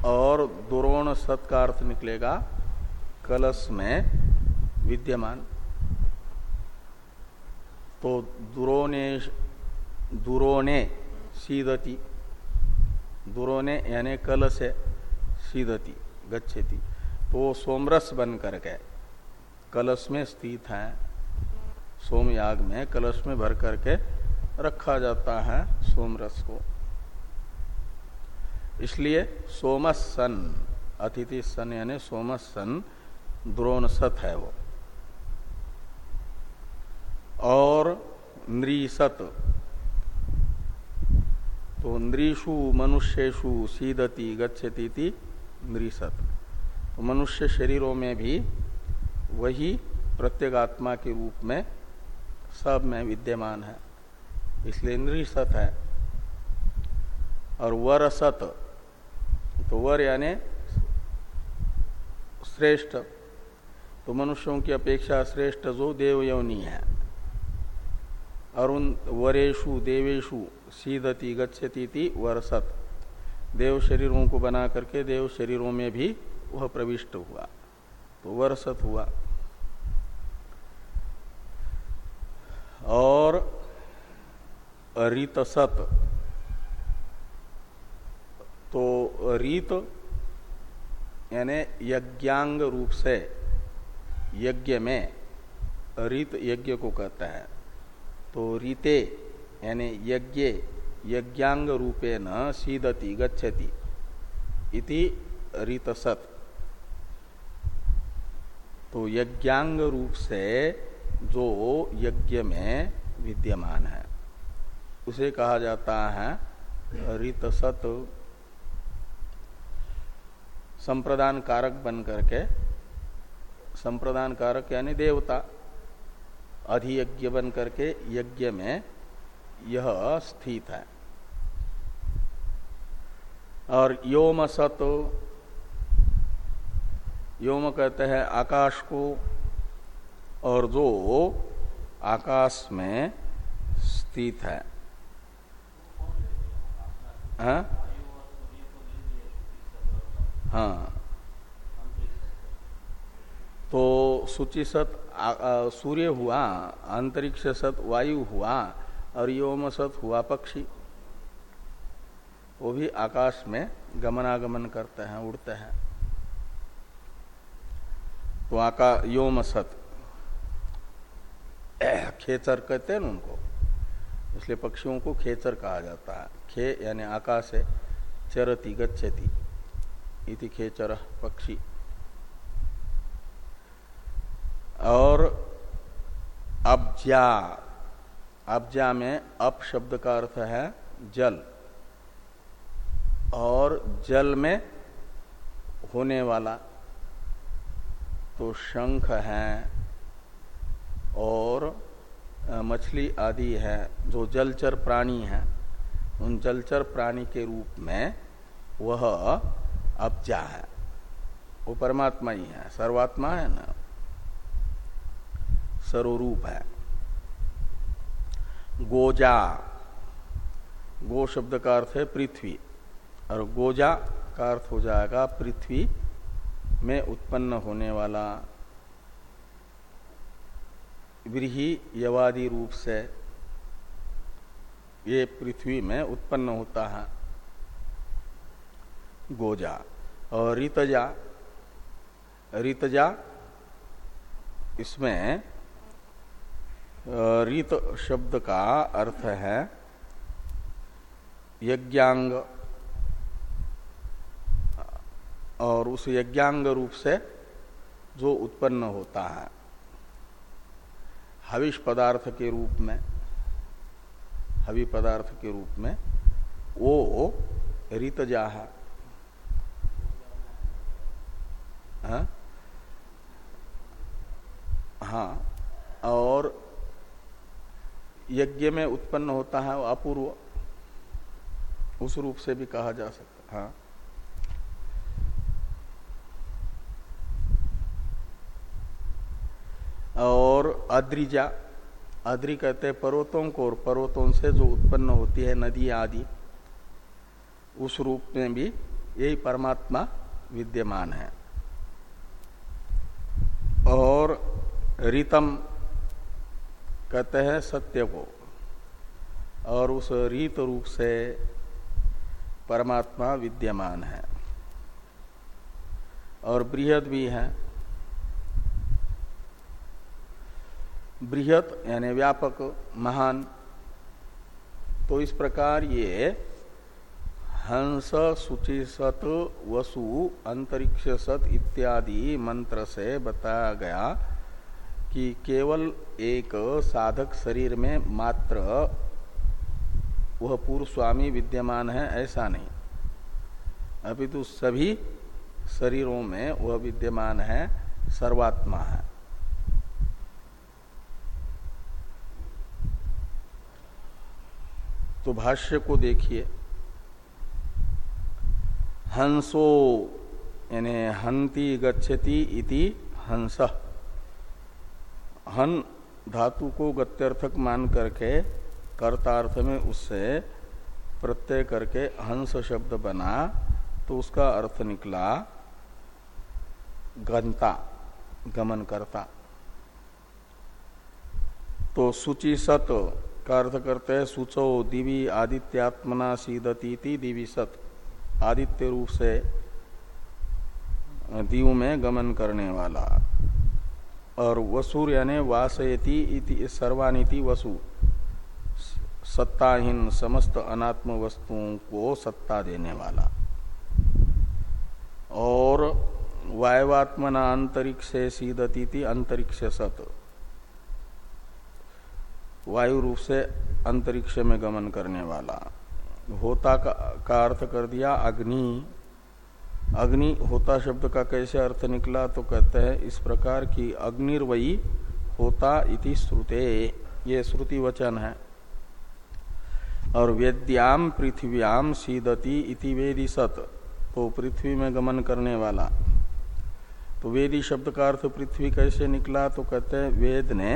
और दुरोण सत का अर्थ निकलेगा कलश में विद्यमान। तो दुरोने दुरोने सीदती। दुरोने यानी कलश है सीदती, गच्छति। तो सोमरस बन करके कलश में स्थित है। सोमयाग में कलश में भर करके रखा जाता है सोमरस को। इसलिए सोमस सन अतिथि सन यानी सोमस सन द्रोण सत है वो। और नृसत तो नृषु मनुष्यु सीदती गच्छती नृसत। तो मनुष्य शरीरों में भी वही प्रत्येगात्मा के रूप में सब में विद्यमान है। इसलिए सत है। और वर सत तो वर यानी श्रेष्ठ। तो मनुष्यों की अपेक्षा श्रेष्ठ जो देव यवनी है। और उन वरेशु देवेशु सीदती गच्छती वरसत। देव शरीरों को बना करके देव शरीरों में भी वह प्रविष्ट हुआ। तो वर्षत हुआ। और रीतसत तो रीत यानी यज्ञांग रूप से यज्ञ में रीत यज्ञ को कहता है। तो रीते यानी यज्ञ यज्ञांग रूपे न सीदति, गच्छति इति रीतसत। तो यज्ञांग रूप से जो यज्ञ में विद्यमान है, उसे कहा जाता है रितसत। संप्रदान कारक बन करके संप्रदान कारक यानी देवता, अधियज्ञ बन करके यज्ञ में यह स्थित है। और योम सत योम कहते हैं आकाश को और जो आकाश में स्थित है। हाँ, हाँ। तो सूची सत सूर्य हुआ अंतरिक्ष सत वायु हुआ और योम सत हुआ पक्षी। वो भी आकाश में गमनागमन करते हैं, उड़ते हैं। तो आका योम सत खेचर कहते हैं उनको? इसलिए पक्षियों को खेचर कहा जाता है। खे यानी आकाश है चरती गच्छति। इति खेचर पक्षी। और अब्जा। अब्जा में अप शब्द का अर्थ है जल। और जल में होने वाला तो शंख है और मछली आदि है, जो जलचर प्राणी है। उन जलचर प्राणी के रूप में वह अब्जा है। वो परमात्मा ही है, सर्वात्मा है ना? सर्वरूप है। गोजा। गो शब्द का अर्थ है पृथ्वी। और गोजा का अर्थ हो जाएगा पृथ्वी में उत्पन्न होने वाला व्रीही यवादि रूप से ये पृथ्वी में उत्पन्न होता है। गोजा। और रितजा रितजा इसमें रीत शब्द का अर्थ है यज्ञांग। और उस यज्ञांग रूप से जो उत्पन्न होता है, हविष पदार्थ के रूप में, हवि पदार्थ के रूप में, वो ऋतजा है? हाँ? यज्ञ में उत्पन्न होता है वो अपूर्व उस रूप से भी कहा जा सकता हाँ। और अद्रिजा अद्रि कहते हैं पर्वतों को और पर्वतों से जो उत्पन्न होती है नदी आदि, उस रूप में भी यही परमात्मा विद्यमान है। और रीतम कहते हैं सत्य को। और उस रीत रूप से परमात्मा विद्यमान है। और बृहद भी है। बृहत यानी व्यापक, महान। तो इस प्रकार ये हंस, सुचि, सत, वसु, अंतरिक्ष सत इत्यादि मंत्र से बताया गया कि केवल एक साधक शरीर में मात्र वह पूर्व स्वामी विद्यमान है, ऐसा नहीं। अभी तो सभी शरीरों में वह विद्यमान है, सर्वात्मा है। तो भाष्य को देखिए। हंसो, यानी हंति गच्छति इति हंस। हन धातु को गत्यर्थक मान करके कर्तार्थ में उससे प्रत्यय करके हंस शब्द बना तो उसका अर्थ निकला गंता गमन करता तो सुचि सत का अर्थ करते हैं, सुचो दिवी आदित्यात्मना सीदती दिवी सत। आदित्य रूप से दीव में गमन करने वाला। और वसुर यानी वासयती इति सर्वानिति वसु। सत्ताहीन समस्त अनात्म वस्तुओं को सत्ता देने वाला। और वायवात्मना अंतरिक्ष सीदती अंतरिक्ष सत। वायु रूप से अंतरिक्ष में गमन करने वाला। होता का, का अर्थ कर दिया अग्नि अग्नि होता शब्द का कैसे अर्थ निकला तो कहते हैं इस प्रकार की अग्निर्वयी होता इति श्रुते। ये श्रुति वचन है। और वेद्याम पृथ्व्याम सीदती इति वेदी सत तो पृथ्वी में गमन करने वाला। तो वेदी शब्द का अर्थ पृथ्वी कैसे निकला तो कहते हैं वेद ने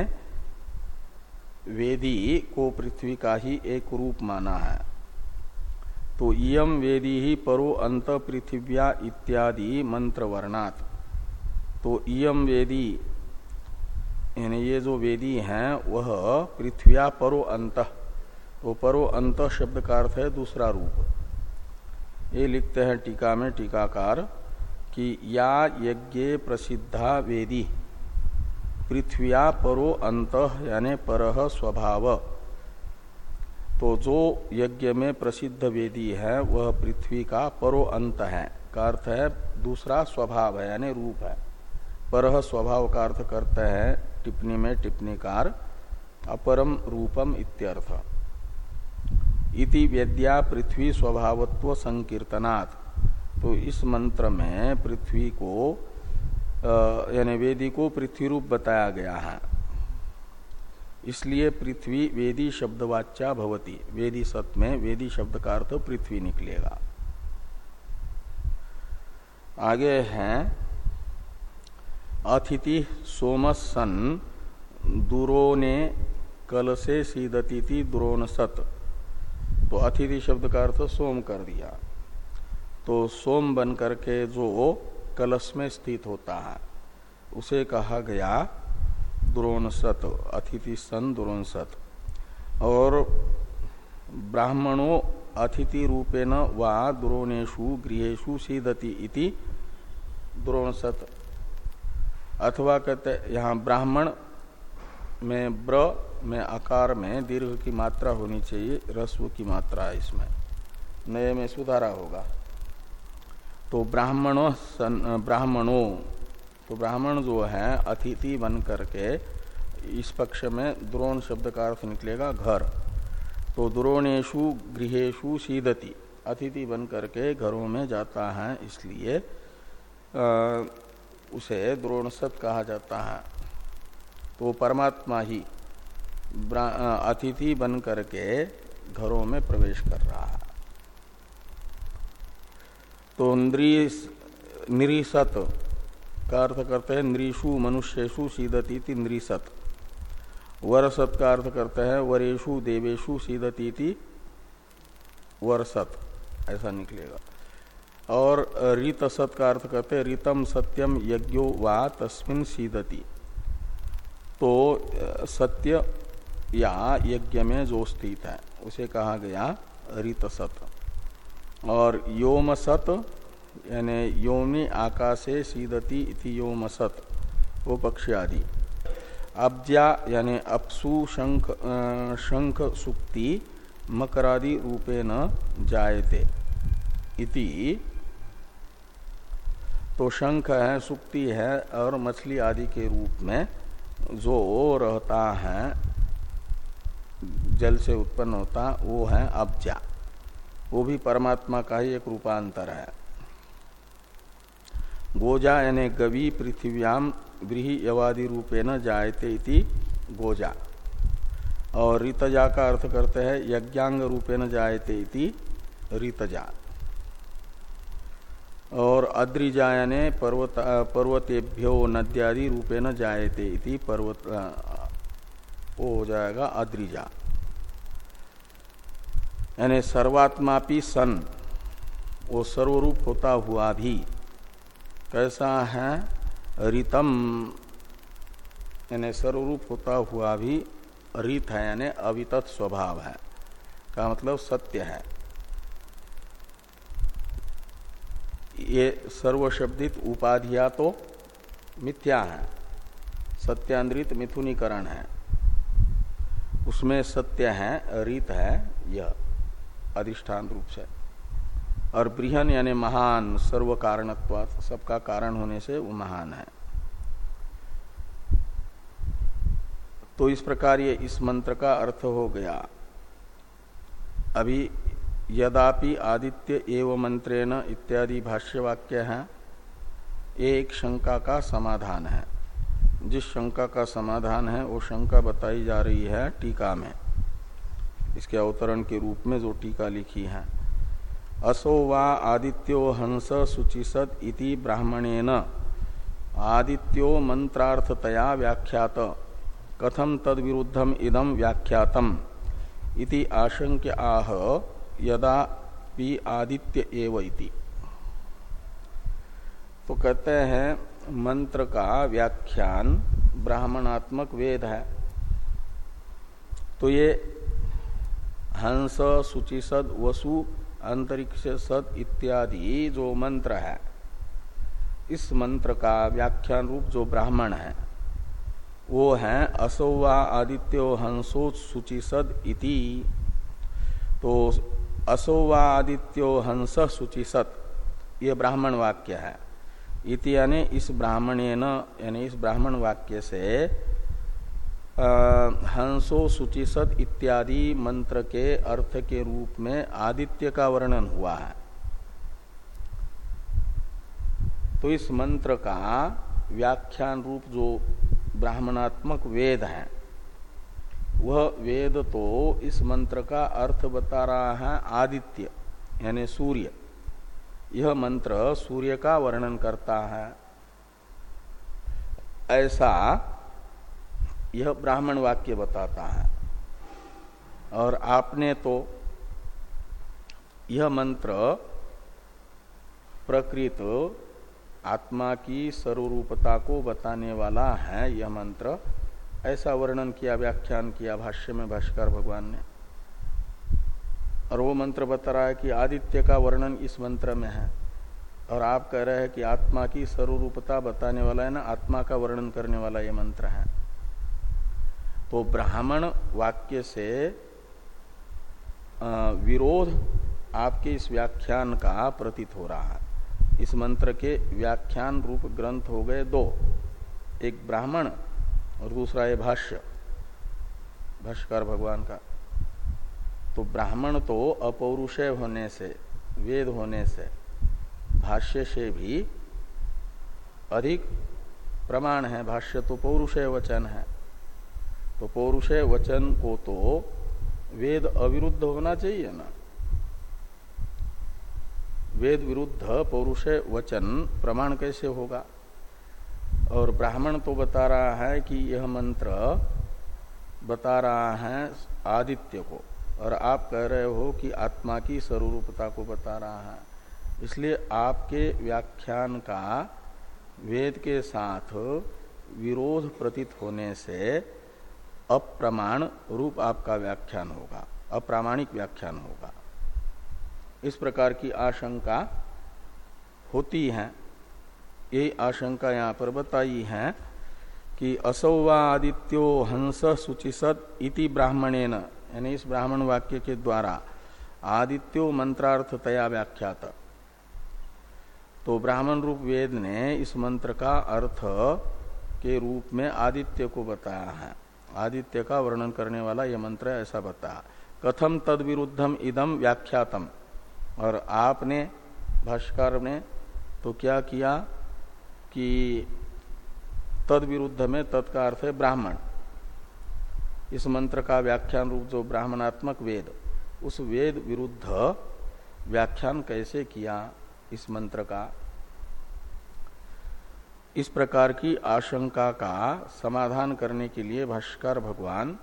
वेदी को पृथ्वी का ही एक रूप माना है। तो इम वेदी ही परो अंत पृथिव्या इत्यादि मंत्र वर्णात तो इम वेदी, यानी ये जो वेदी हैं, वह पृथ्व्या परो अंत। तो परो अंत शब्द का अर्थ है दूसरा रूप। ये लिखते हैं टीका में टीकाकार कि या यज्ञ प्रसिद्धा वेदी, पृथ्व्या परो अंत, यानी पर स्वभाव। तो जो यज्ञ में प्रसिद्ध वेदी है, वह पृथ्वी का परो अंत है। का अर्थ है, दूसरा स्वभाव है, यानी रूप है। पर स्वभाव का अर्थ करते हैं, टिप्पणी में टिप्पणीकार, अपरम रूपम इत्यर्थ। इति वेद्या पृथ्वी स्वभावत्व संकीर्तनात्। तो इस मंत्र में पृथ्वी को यानी वेदी को पृथ्वी रूप बताया गया है। इसलिए पृथ्वी वेदी शब्दवाच्या भवती। वेदी सत में वेदी शब्द का अर्थ पृथ्वी निकलेगा। आगे हैं अतिथि सोमसन दूरो ने कल से सीदती द्रोण सत तो अतिथि शब्द का अर्थ सोम कर दिया। तो सोम बन करके जो कलश में स्थित होता है, उसे कहा गया द्रोण सत अतिथि सन द्रोण सत और ब्राह्मणों अतिथि रूपेण वा द्रोणेशु गृहेशु सीदति इति द्रोण सत अथवा कहते, यहाँ ब्राह्मण में ब्र, में आकार में दीर्घ की मात्रा होनी चाहिए रस्व की मात्रा है इसमें। नए में सुधारा होगा। तो ब्राह्मण ब्राह्मणों तो ब्राह्मण जो है, अतिथि बन करके इस पक्ष में द्रोण शब्द का अर्थ निकलेगा घर। तो द्रोणेशु गृहेशु सीदति, अतिथि बन करके घरों में जाता है, इसलिए उसे द्रोणसत कहा जाता है। तो परमात्मा ही अतिथि बन करके घरों में प्रवेश कर रहा है। तो निरीसत का अर्थ करते हैं नृषु मनुष्यु सीदती थी नृसत वरसत का अर्थ करते हैं वरेशु देवेशु सीदती थी वरसत। ऐसा निकलेगा। और रीत सत का अर्थ करते हैं रीतम सत्यम यज्ञो वा तस्मिन सीदती। तो सत्य या यज्ञ में जो स्थित है, उसे कहा गया रीत सत और योम सत यानी योनि आकाशे सीदती इति योम सत वो पक्ष आदि। अब्जा यानी अपसु शंख शंख सुक्ति मकरादि रूपे न जायते इति। तो शंख है, सुक्ति है और मछली आदि के रूप में जो रहता है, जल से उत्पन्न होता, वो है अब्जा वो भी परमात्मा का ही एक रूपांतर है। गोजा यानी गवि पृथ्व्याम व्रीहि यवादि रूपे न जायते इति गोजा और ऋतजा का अर्थ करते हैं, यज्ञांग रूपे न जायते इति ऋतजा। और अद्रिजा यानी पर्वत, पर्वतेभ्यो नद्यादि रूपे न जायते इति पर्वत वो हो जाएगा अद्रिजा। यानी सर्वात्मापी सन, वो सर्वरूप होता हुआ भी कैसा है? रितम। यानी सर्वरूप होता हुआ भी रित है, यानी अवितत स्वभाव है। का मतलब सत्य है। ये सर्वशब्दित उपाधिया तो मिथ्या है। सत्यांद्रित मिथुनीकरण है। उसमें सत्य है, रीत है, यह अधिष्ठान रूप से। और बृहन यानी महान सर्व कारणत्वात सबका कारण होने से वो महान है। तो इस प्रकार ये इस मंत्र का अर्थ हो गया। अभी यदापि आदित्य एव मंत्रेण इत्यादि भाष्य वाक्य है एक शंका का समाधान है। जिस शंका का समाधान है, वो शंका बताई जा रही है टीका में। इसके अवतरण के रूप में जो टीका लिखी है। असो वा आदित्यो हंस सुचिसद इति ब्राह्मणेन। आदित्यो मंत्रार्थतया व्याख्यात। कथम तद विरुद्धम इदम व्याख्यातम? इति आशंक्य आह, यदा पी आदित्य एव इति। तो कहते हैं, मंत्र का व्याख्यान ब्राह्मणात्मक वेद है। तो ये हंस सुचिसद वसु अंतरिक्ष सद इत्यादि जो मंत्र है, इस मंत्र का व्याख्यान रूप जो ब्राह्मण है, वो है असौवा आदित्यो हंसो सुचिसद इति। तो असौवा आदित्यो हंस सुचिसत ये ब्राह्मण वाक्य है। इति यानी इस ब्राह्मणेन, यानी इस ब्राह्मण वाक्य से हंसो सुचिसत इत्यादि मंत्र के अर्थ के रूप में आदित्य का वर्णन हुआ है। तो इस मंत्र का व्याख्यान रूप जो ब्राह्मणात्मक वेद है, वह वेद तो इस मंत्र का अर्थ बता रहा है आदित्य, यानी सूर्य। यह मंत्र सूर्य का वर्णन करता है। ऐसा यह ब्राह्मण वाक्य बताता है। और आपने तो यह मंत्र प्रकृत आत्मा की सर्वरूपता को बताने वाला है, यह मंत्र। ऐसा वर्णन किया, व्याख्यान किया भाष्य में भाष्कर भगवान ने। और वो मंत्र बता रहा है कि आदित्य का वर्णन इस मंत्र में है। और आप कह रहे हैं कि आत्मा की सर्वरूपता बताने वाला है ना, आत्मा का वर्णन करने वाला ये मंत्र है। तो ब्राह्मण वाक्य से विरोध आपके इस व्याख्यान का प्रतीत हो रहा है। इस मंत्र के व्याख्यान रूप ग्रंथ हो गए दो। एक ब्राह्मण और दूसरा है भाष्य। भाष्कर भगवान का। तो ब्राह्मण तो अपौरुषय होने से, वेद होने से, भाष्य से भी अधिक प्रमाण है। भाष्य तो पौरुषय वचन है। तो पौरुषय वचन को तो वेद अविरुद्ध होना चाहिए ना। वेद विरुद्ध पौरुषय वचन प्रमाण कैसे होगा? और ब्राह्मण तो बता रहा है कि यह मंत्र बता रहा है आदित्य को, और आप कह रहे हो कि आत्मा की स्वरूपता को बता रहा है। इसलिए आपके व्याख्यान का वेद के साथ विरोध प्रतीत होने से अप्रमाण रूप आपका व्याख्यान होगा, अप्रामाणिक व्याख्यान होगा। इस प्रकार की आशंका होती है। ये आशंका यहाँ पर बताई है कि असौवादित्यो हंस सुचिसद इति ब्राह्मणेन, यानी इस ब्राह्मण वाक्य के द्वारा आदित्यो मंत्रार्थतया व्याख्यात। तो ब्राह्मण रूप वेद ने इस मंत्र का अर्थ के रूप में आदित्य को बताया है। आदित्य का वर्णन करने वाला यह मंत्र ऐसा बताया कथम तद विरुद्धम इदम व्याख्यातम। और आपने, भाष्कर ने तो क्या किया कि तद विरुद्ध में तत्का अर्थ है ब्राह्मण। इस मंत्र का व्याख्यान रूप जो ब्राह्मणात्मक वेद, उस वेद विरुद्ध व्याख्यान कैसे किया इस मंत्र का? इस प्रकार की आशंका का समाधान करने के लिए भाष्कर भगवान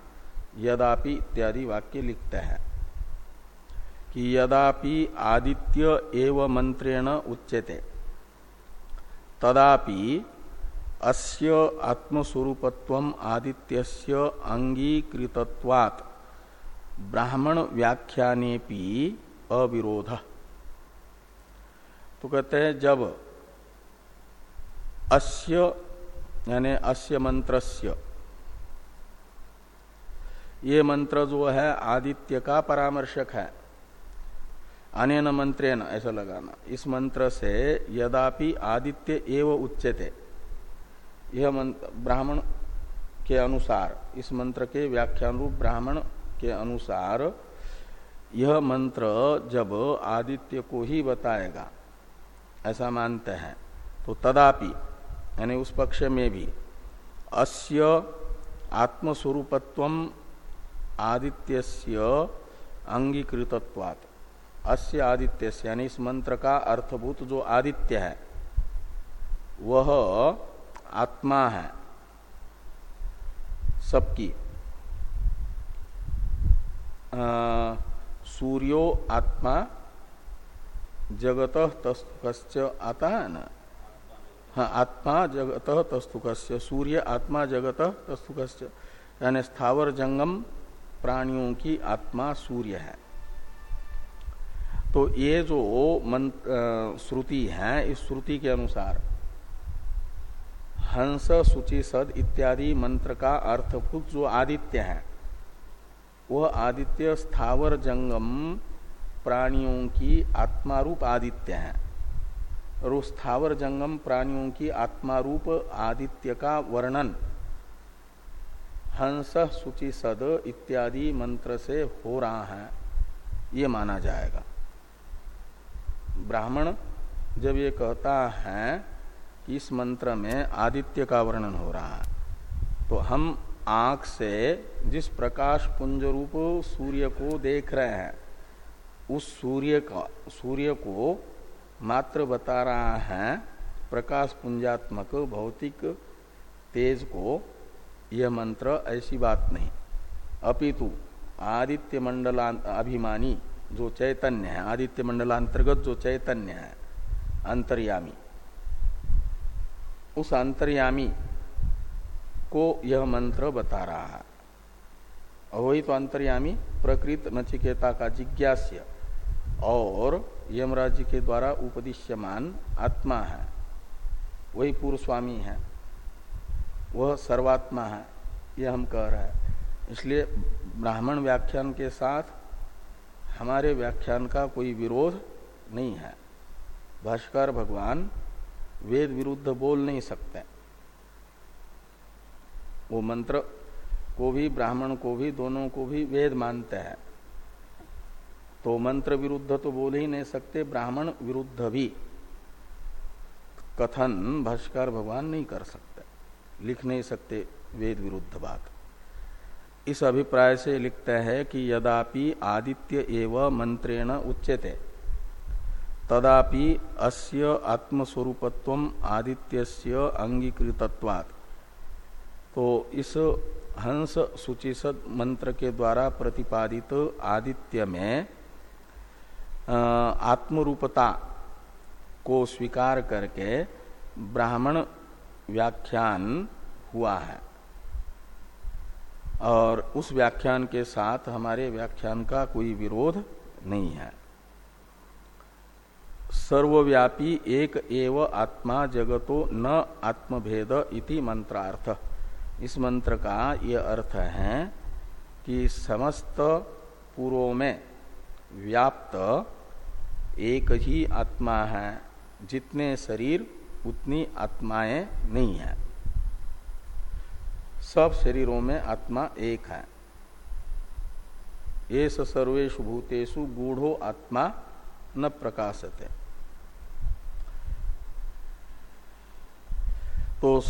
यदापि इत्यादि वाक्य लिखते हैं कि यदापि आदित्य एव मंत्रेण उच्यते। तदापि अस्य आत्मस्वरूपत्व आदित्यस्य अंगीकृतत्वात् ब्राह्मण व्याख्यानेपि अविरोध। तो कहते हैं, जब अस्य, यानी अस्य मंत्रस्य। ये मंत्र जो है, आदित्य का परामर्शक है। अनेन मंत्रेण ऐसा लगाना। इस मंत्र से यदापि आदित्य एव उच्चते यह मंत्र ब्राह्मण के अनुसार, इस मंत्र के व्याख्यान रूप ब्राह्मण के अनुसार, यह मंत्र जब आदित्य को ही बताएगा, ऐसा मानते हैं। तो तदापि यानी उस पक्ष में भी। अस्य आत्मस्वरूपत्व आदित्यस्य अंगीकृतत्वात्। अस्य आदित्य यानी इस मंत्र का अर्थभूत जो आदित्य है, वह आत्मा है। सबकी। सूर्यो आत्मा जगत तस्तुक आता है ना। हाँ आत्मा जगत तस्तुक सूर्य आत्मा जगत तस्तुक यानी स्थावर जंगम प्राणियों की आत्मा सूर्य है। तो ये जो मंत्र श्रुति है, इस श्रुति के अनुसार हंस, सूचि, सद इत्यादि मंत्र का अर्थभूत जो आदित्य है, वह आदित्य स्थावर जंगम प्राणियों की आत्मारूप आदित्य है। और उस स्थावर जंगम प्राणियों की आत्मारूप आदित्य का वर्णन। हंस, सूचि, सद इत्यादि मंत्र से हो रहा है। ये माना जाएगा। ब्राह्मण जब ये कहता है कि इस मंत्र में आदित्य का वर्णन हो रहा है तो हम आँख से जिस प्रकाश पुंज रूप सूर्य को देख रहे हैं, उस सूर्य का, सूर्य को मात्र बता रहा है, प्रकाश पुंजात्मक भौतिक तेज को, यह मंत्र ऐसी बात नहीं। अपितु, आदित्य मंडला अभिमानी जो चैतन्य है, आदित्य मंडलांतर्गत जो चैतन्य है, अंतर्यामी। उस अंतर्यामी को यह मंत्र बता रहा है। वही तो अंतर्यामी, प्रकृत नचिकेता का जिज्ञास्य और यमराज के द्वारा उपदिश्यमान आत्मा है। वही पूर्व स्वामी है। वह सर्वात्मा है, यह हम कह रहे हैं। इसलिए ब्राह्मण व्याख्यान के साथ हमारे व्याख्यान का कोई विरोध नहीं है। भाष्कर भगवान वेद विरुद्ध बोल नहीं सकते। वो मंत्र को भी, ब्राह्मण को भी, दोनों को भी वेद मानते हैं। तो मंत्र विरुद्ध तो बोल ही नहीं सकते, ब्राह्मण विरुद्ध भी। कथन भाष्कर भगवान नहीं कर सकते, लिख नहीं सकते वेद विरुद्ध बात। इस अभिप्राय से लिखते हैं कि यदापि आदित्य एव मंत्रेण उच्यते। तदापि अस्य आत्मस्वरूपत्व आदित्यस्य अंगीकृतत्वात्। तो इस हंस सूचिसद मंत्र के द्वारा प्रतिपादित आदित्य में आत्मरूपता को स्वीकार करके ब्राह्मण व्याख्यान हुआ है। और उस व्याख्यान के साथ हमारे व्याख्यान का कोई विरोध नहीं है। सर्वव्यापी एक एव आत्मा जगतो न आत्मभेद इति मंत्रार्थ। इस मंत्र का यह अर्थ है कि समस्त पूर्वों में व्याप्त एक ही आत्मा है। जितने शरीर, उतनी आत्माएँ नहीं है। सब शरीरों में आत्मा एक है। ये सर्वेशु भूतेषु गूढ़ो आत्मा न प्रकाशते। तो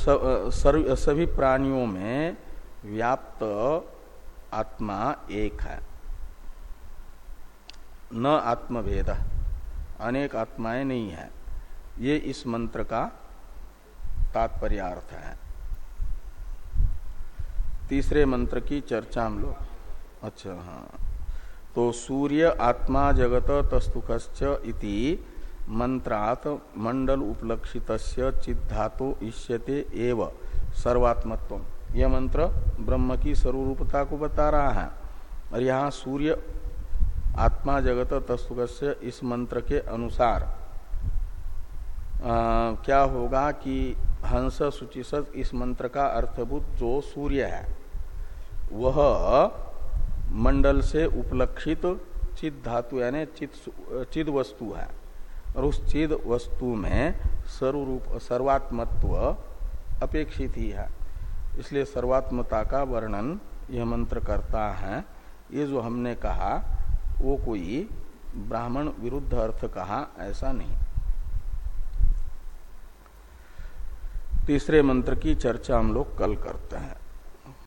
सभी प्राणियों में व्याप्त आत्मा एक है। न आत्मभेद। अनेक आत्माएँ नहीं है। ये इस मंत्र का तात्पर्यार्थ है। तीसरे मंत्र की चर्चा हम लोग। अच्छा हाँ। तो सूर्य आत्मा जगत तस्तुक इति मंत्रात मंडल उपलक्षित चिद्धातो इष्यते एव सर्वात्मत्व यह मंत्र ब्रह्म की सर्वरूपता को बता रहा है। और यहाँ सूर्य आत्मा जगत तस्तुक इस मंत्र के अनुसार। आ, क्या होगा कि हंस सुचिसत इस मंत्र का अर्थभूत जो सूर्य है वह मंडल से उपलक्षित चित धातु यानी चित चिद वस्तु है। और उस चिद वस्तु में सर्वरूप सर्वात्मत्व अपेक्षित ही है। इसलिए सर्वात्मता का वर्णन यह मंत्र करता है। ये जो हमने कहा वो कोई ब्राह्मण विरुद्ध अर्थ कहा, ऐसा नहीं। तीसरे मंत्र की चर्चा हम लोग कल करते हैं।